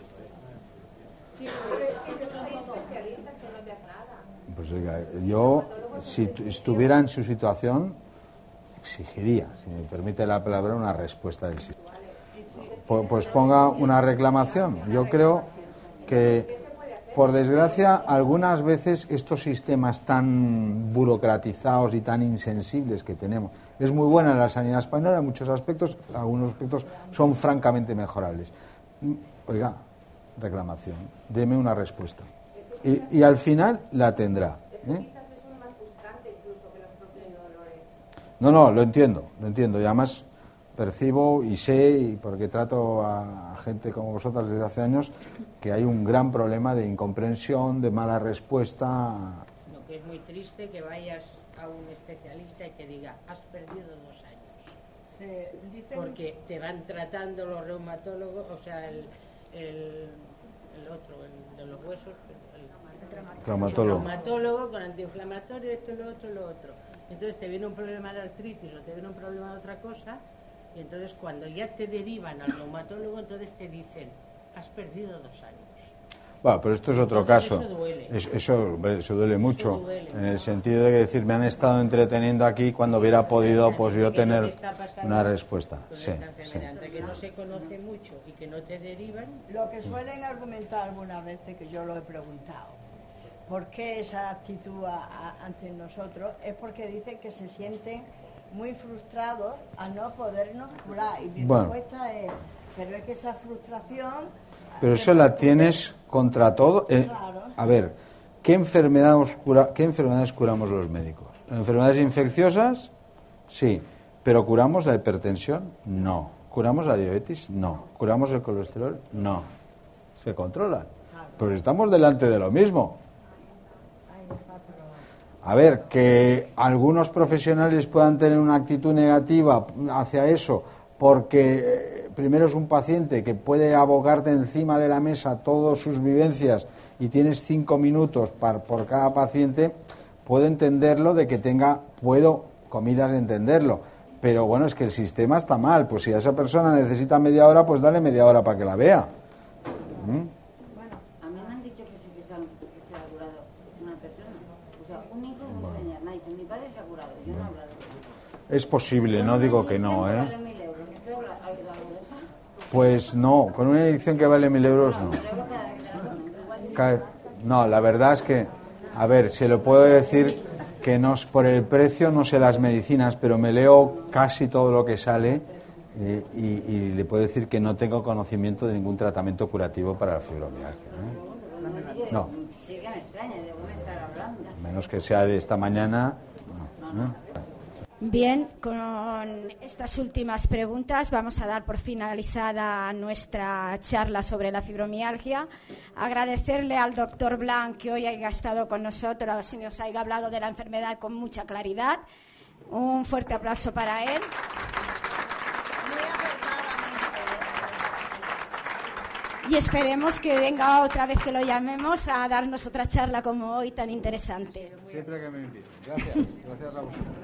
Pues oiga, yo, si estuviera en su situación, exigiría, si me permite la palabra, una respuesta del sistema. Pues ponga una reclamación. Yo creo que, por desgracia, algunas veces estos sistemas tan burocratizados y tan insensibles que tenemos, es muy buena la sanidad española en muchos aspectos, algunos aspectos son francamente mejorables. Oiga, reclamación, deme una respuesta. Y, al final la tendrá. ¿eh? No, no, lo entiendo, lo entiendo. Y además percibo y sé, y porque trato a gente como vosotras desde hace años, que hay un gran problema de incomprensión, de mala respuesta. Lo que es muy triste que vayas a un especialista y que diga, has perdido dos años. Porque te van tratando los reumatólogos, o sea, el, el, otro, el de los huesos, el, traumatólogo. el traumatólogo con antiinflamatorio, esto, lo otro, lo otro. Entonces te viene un problema de artritis o te viene un problema de otra cosa, y entonces cuando ya te derivan al reumatólogo, entonces te dicen, has perdido dos años. Bueno, pero esto es otro caso. Eso duele. Eso, duele mucho. En el sentido de que decir, me han estado entreteniendo aquí cuando hubiera podido pues yo tener una respuesta. Sí, sí. que no se conoce mucho y que no te derivan. Lo que suelen argumentar algunas veces, que yo lo he preguntado, ¿por qué esa actitud ante nosotros? Es porque dicen que se sienten muy frustrados a no podernos curar. Y mi respuesta es, pero es que esa frustración Pero eso la tienes contra todo. Eh, a ver, ¿qué enfermedades, ¿qué enfermedades curamos los médicos? ¿Enfermedades infecciosas? Sí. ¿Pero curamos la hipertensión? No. ¿Curamos la diabetes? No. ¿Curamos el colesterol? No. Se controlan. Pero estamos delante de lo mismo. A ver, que algunos profesionales puedan tener una actitud negativa hacia eso, porque eh, primero es un paciente que puede abogarte encima de la mesa todas sus vivencias y tienes cinco minutos por cada paciente, puedo entenderlo de que tenga, puedo, comillas, entenderlo. Pero bueno, es que el sistema está mal. Pues si a esa persona necesita media hora, pues dale media hora para que la vea. ¿Mm? Es posible, no digo que no, ¿eh? Pues no, con una edición que vale mil euros no. No, la verdad es que, a ver, se lo puedo decir que no por el precio no sé las medicinas, pero me leo casi todo lo que sale eh, y, le puedo decir que no tengo conocimiento de ningún tratamiento curativo para la fibromialgia. ¿eh? No. Menos que sea de esta mañana. Bien, con estas últimas preguntas vamos a dar por finalizada nuestra charla sobre la fibromialgia. Agradecerle al doctor Blanc que hoy haya estado con nosotros y nos haya hablado de la enfermedad con mucha claridad. Un fuerte aplauso para él. Y esperemos que venga otra vez que lo llamemos a darnos otra charla como hoy tan interesante. Siempre que me inviten. Gracias. Gracias a vosotros.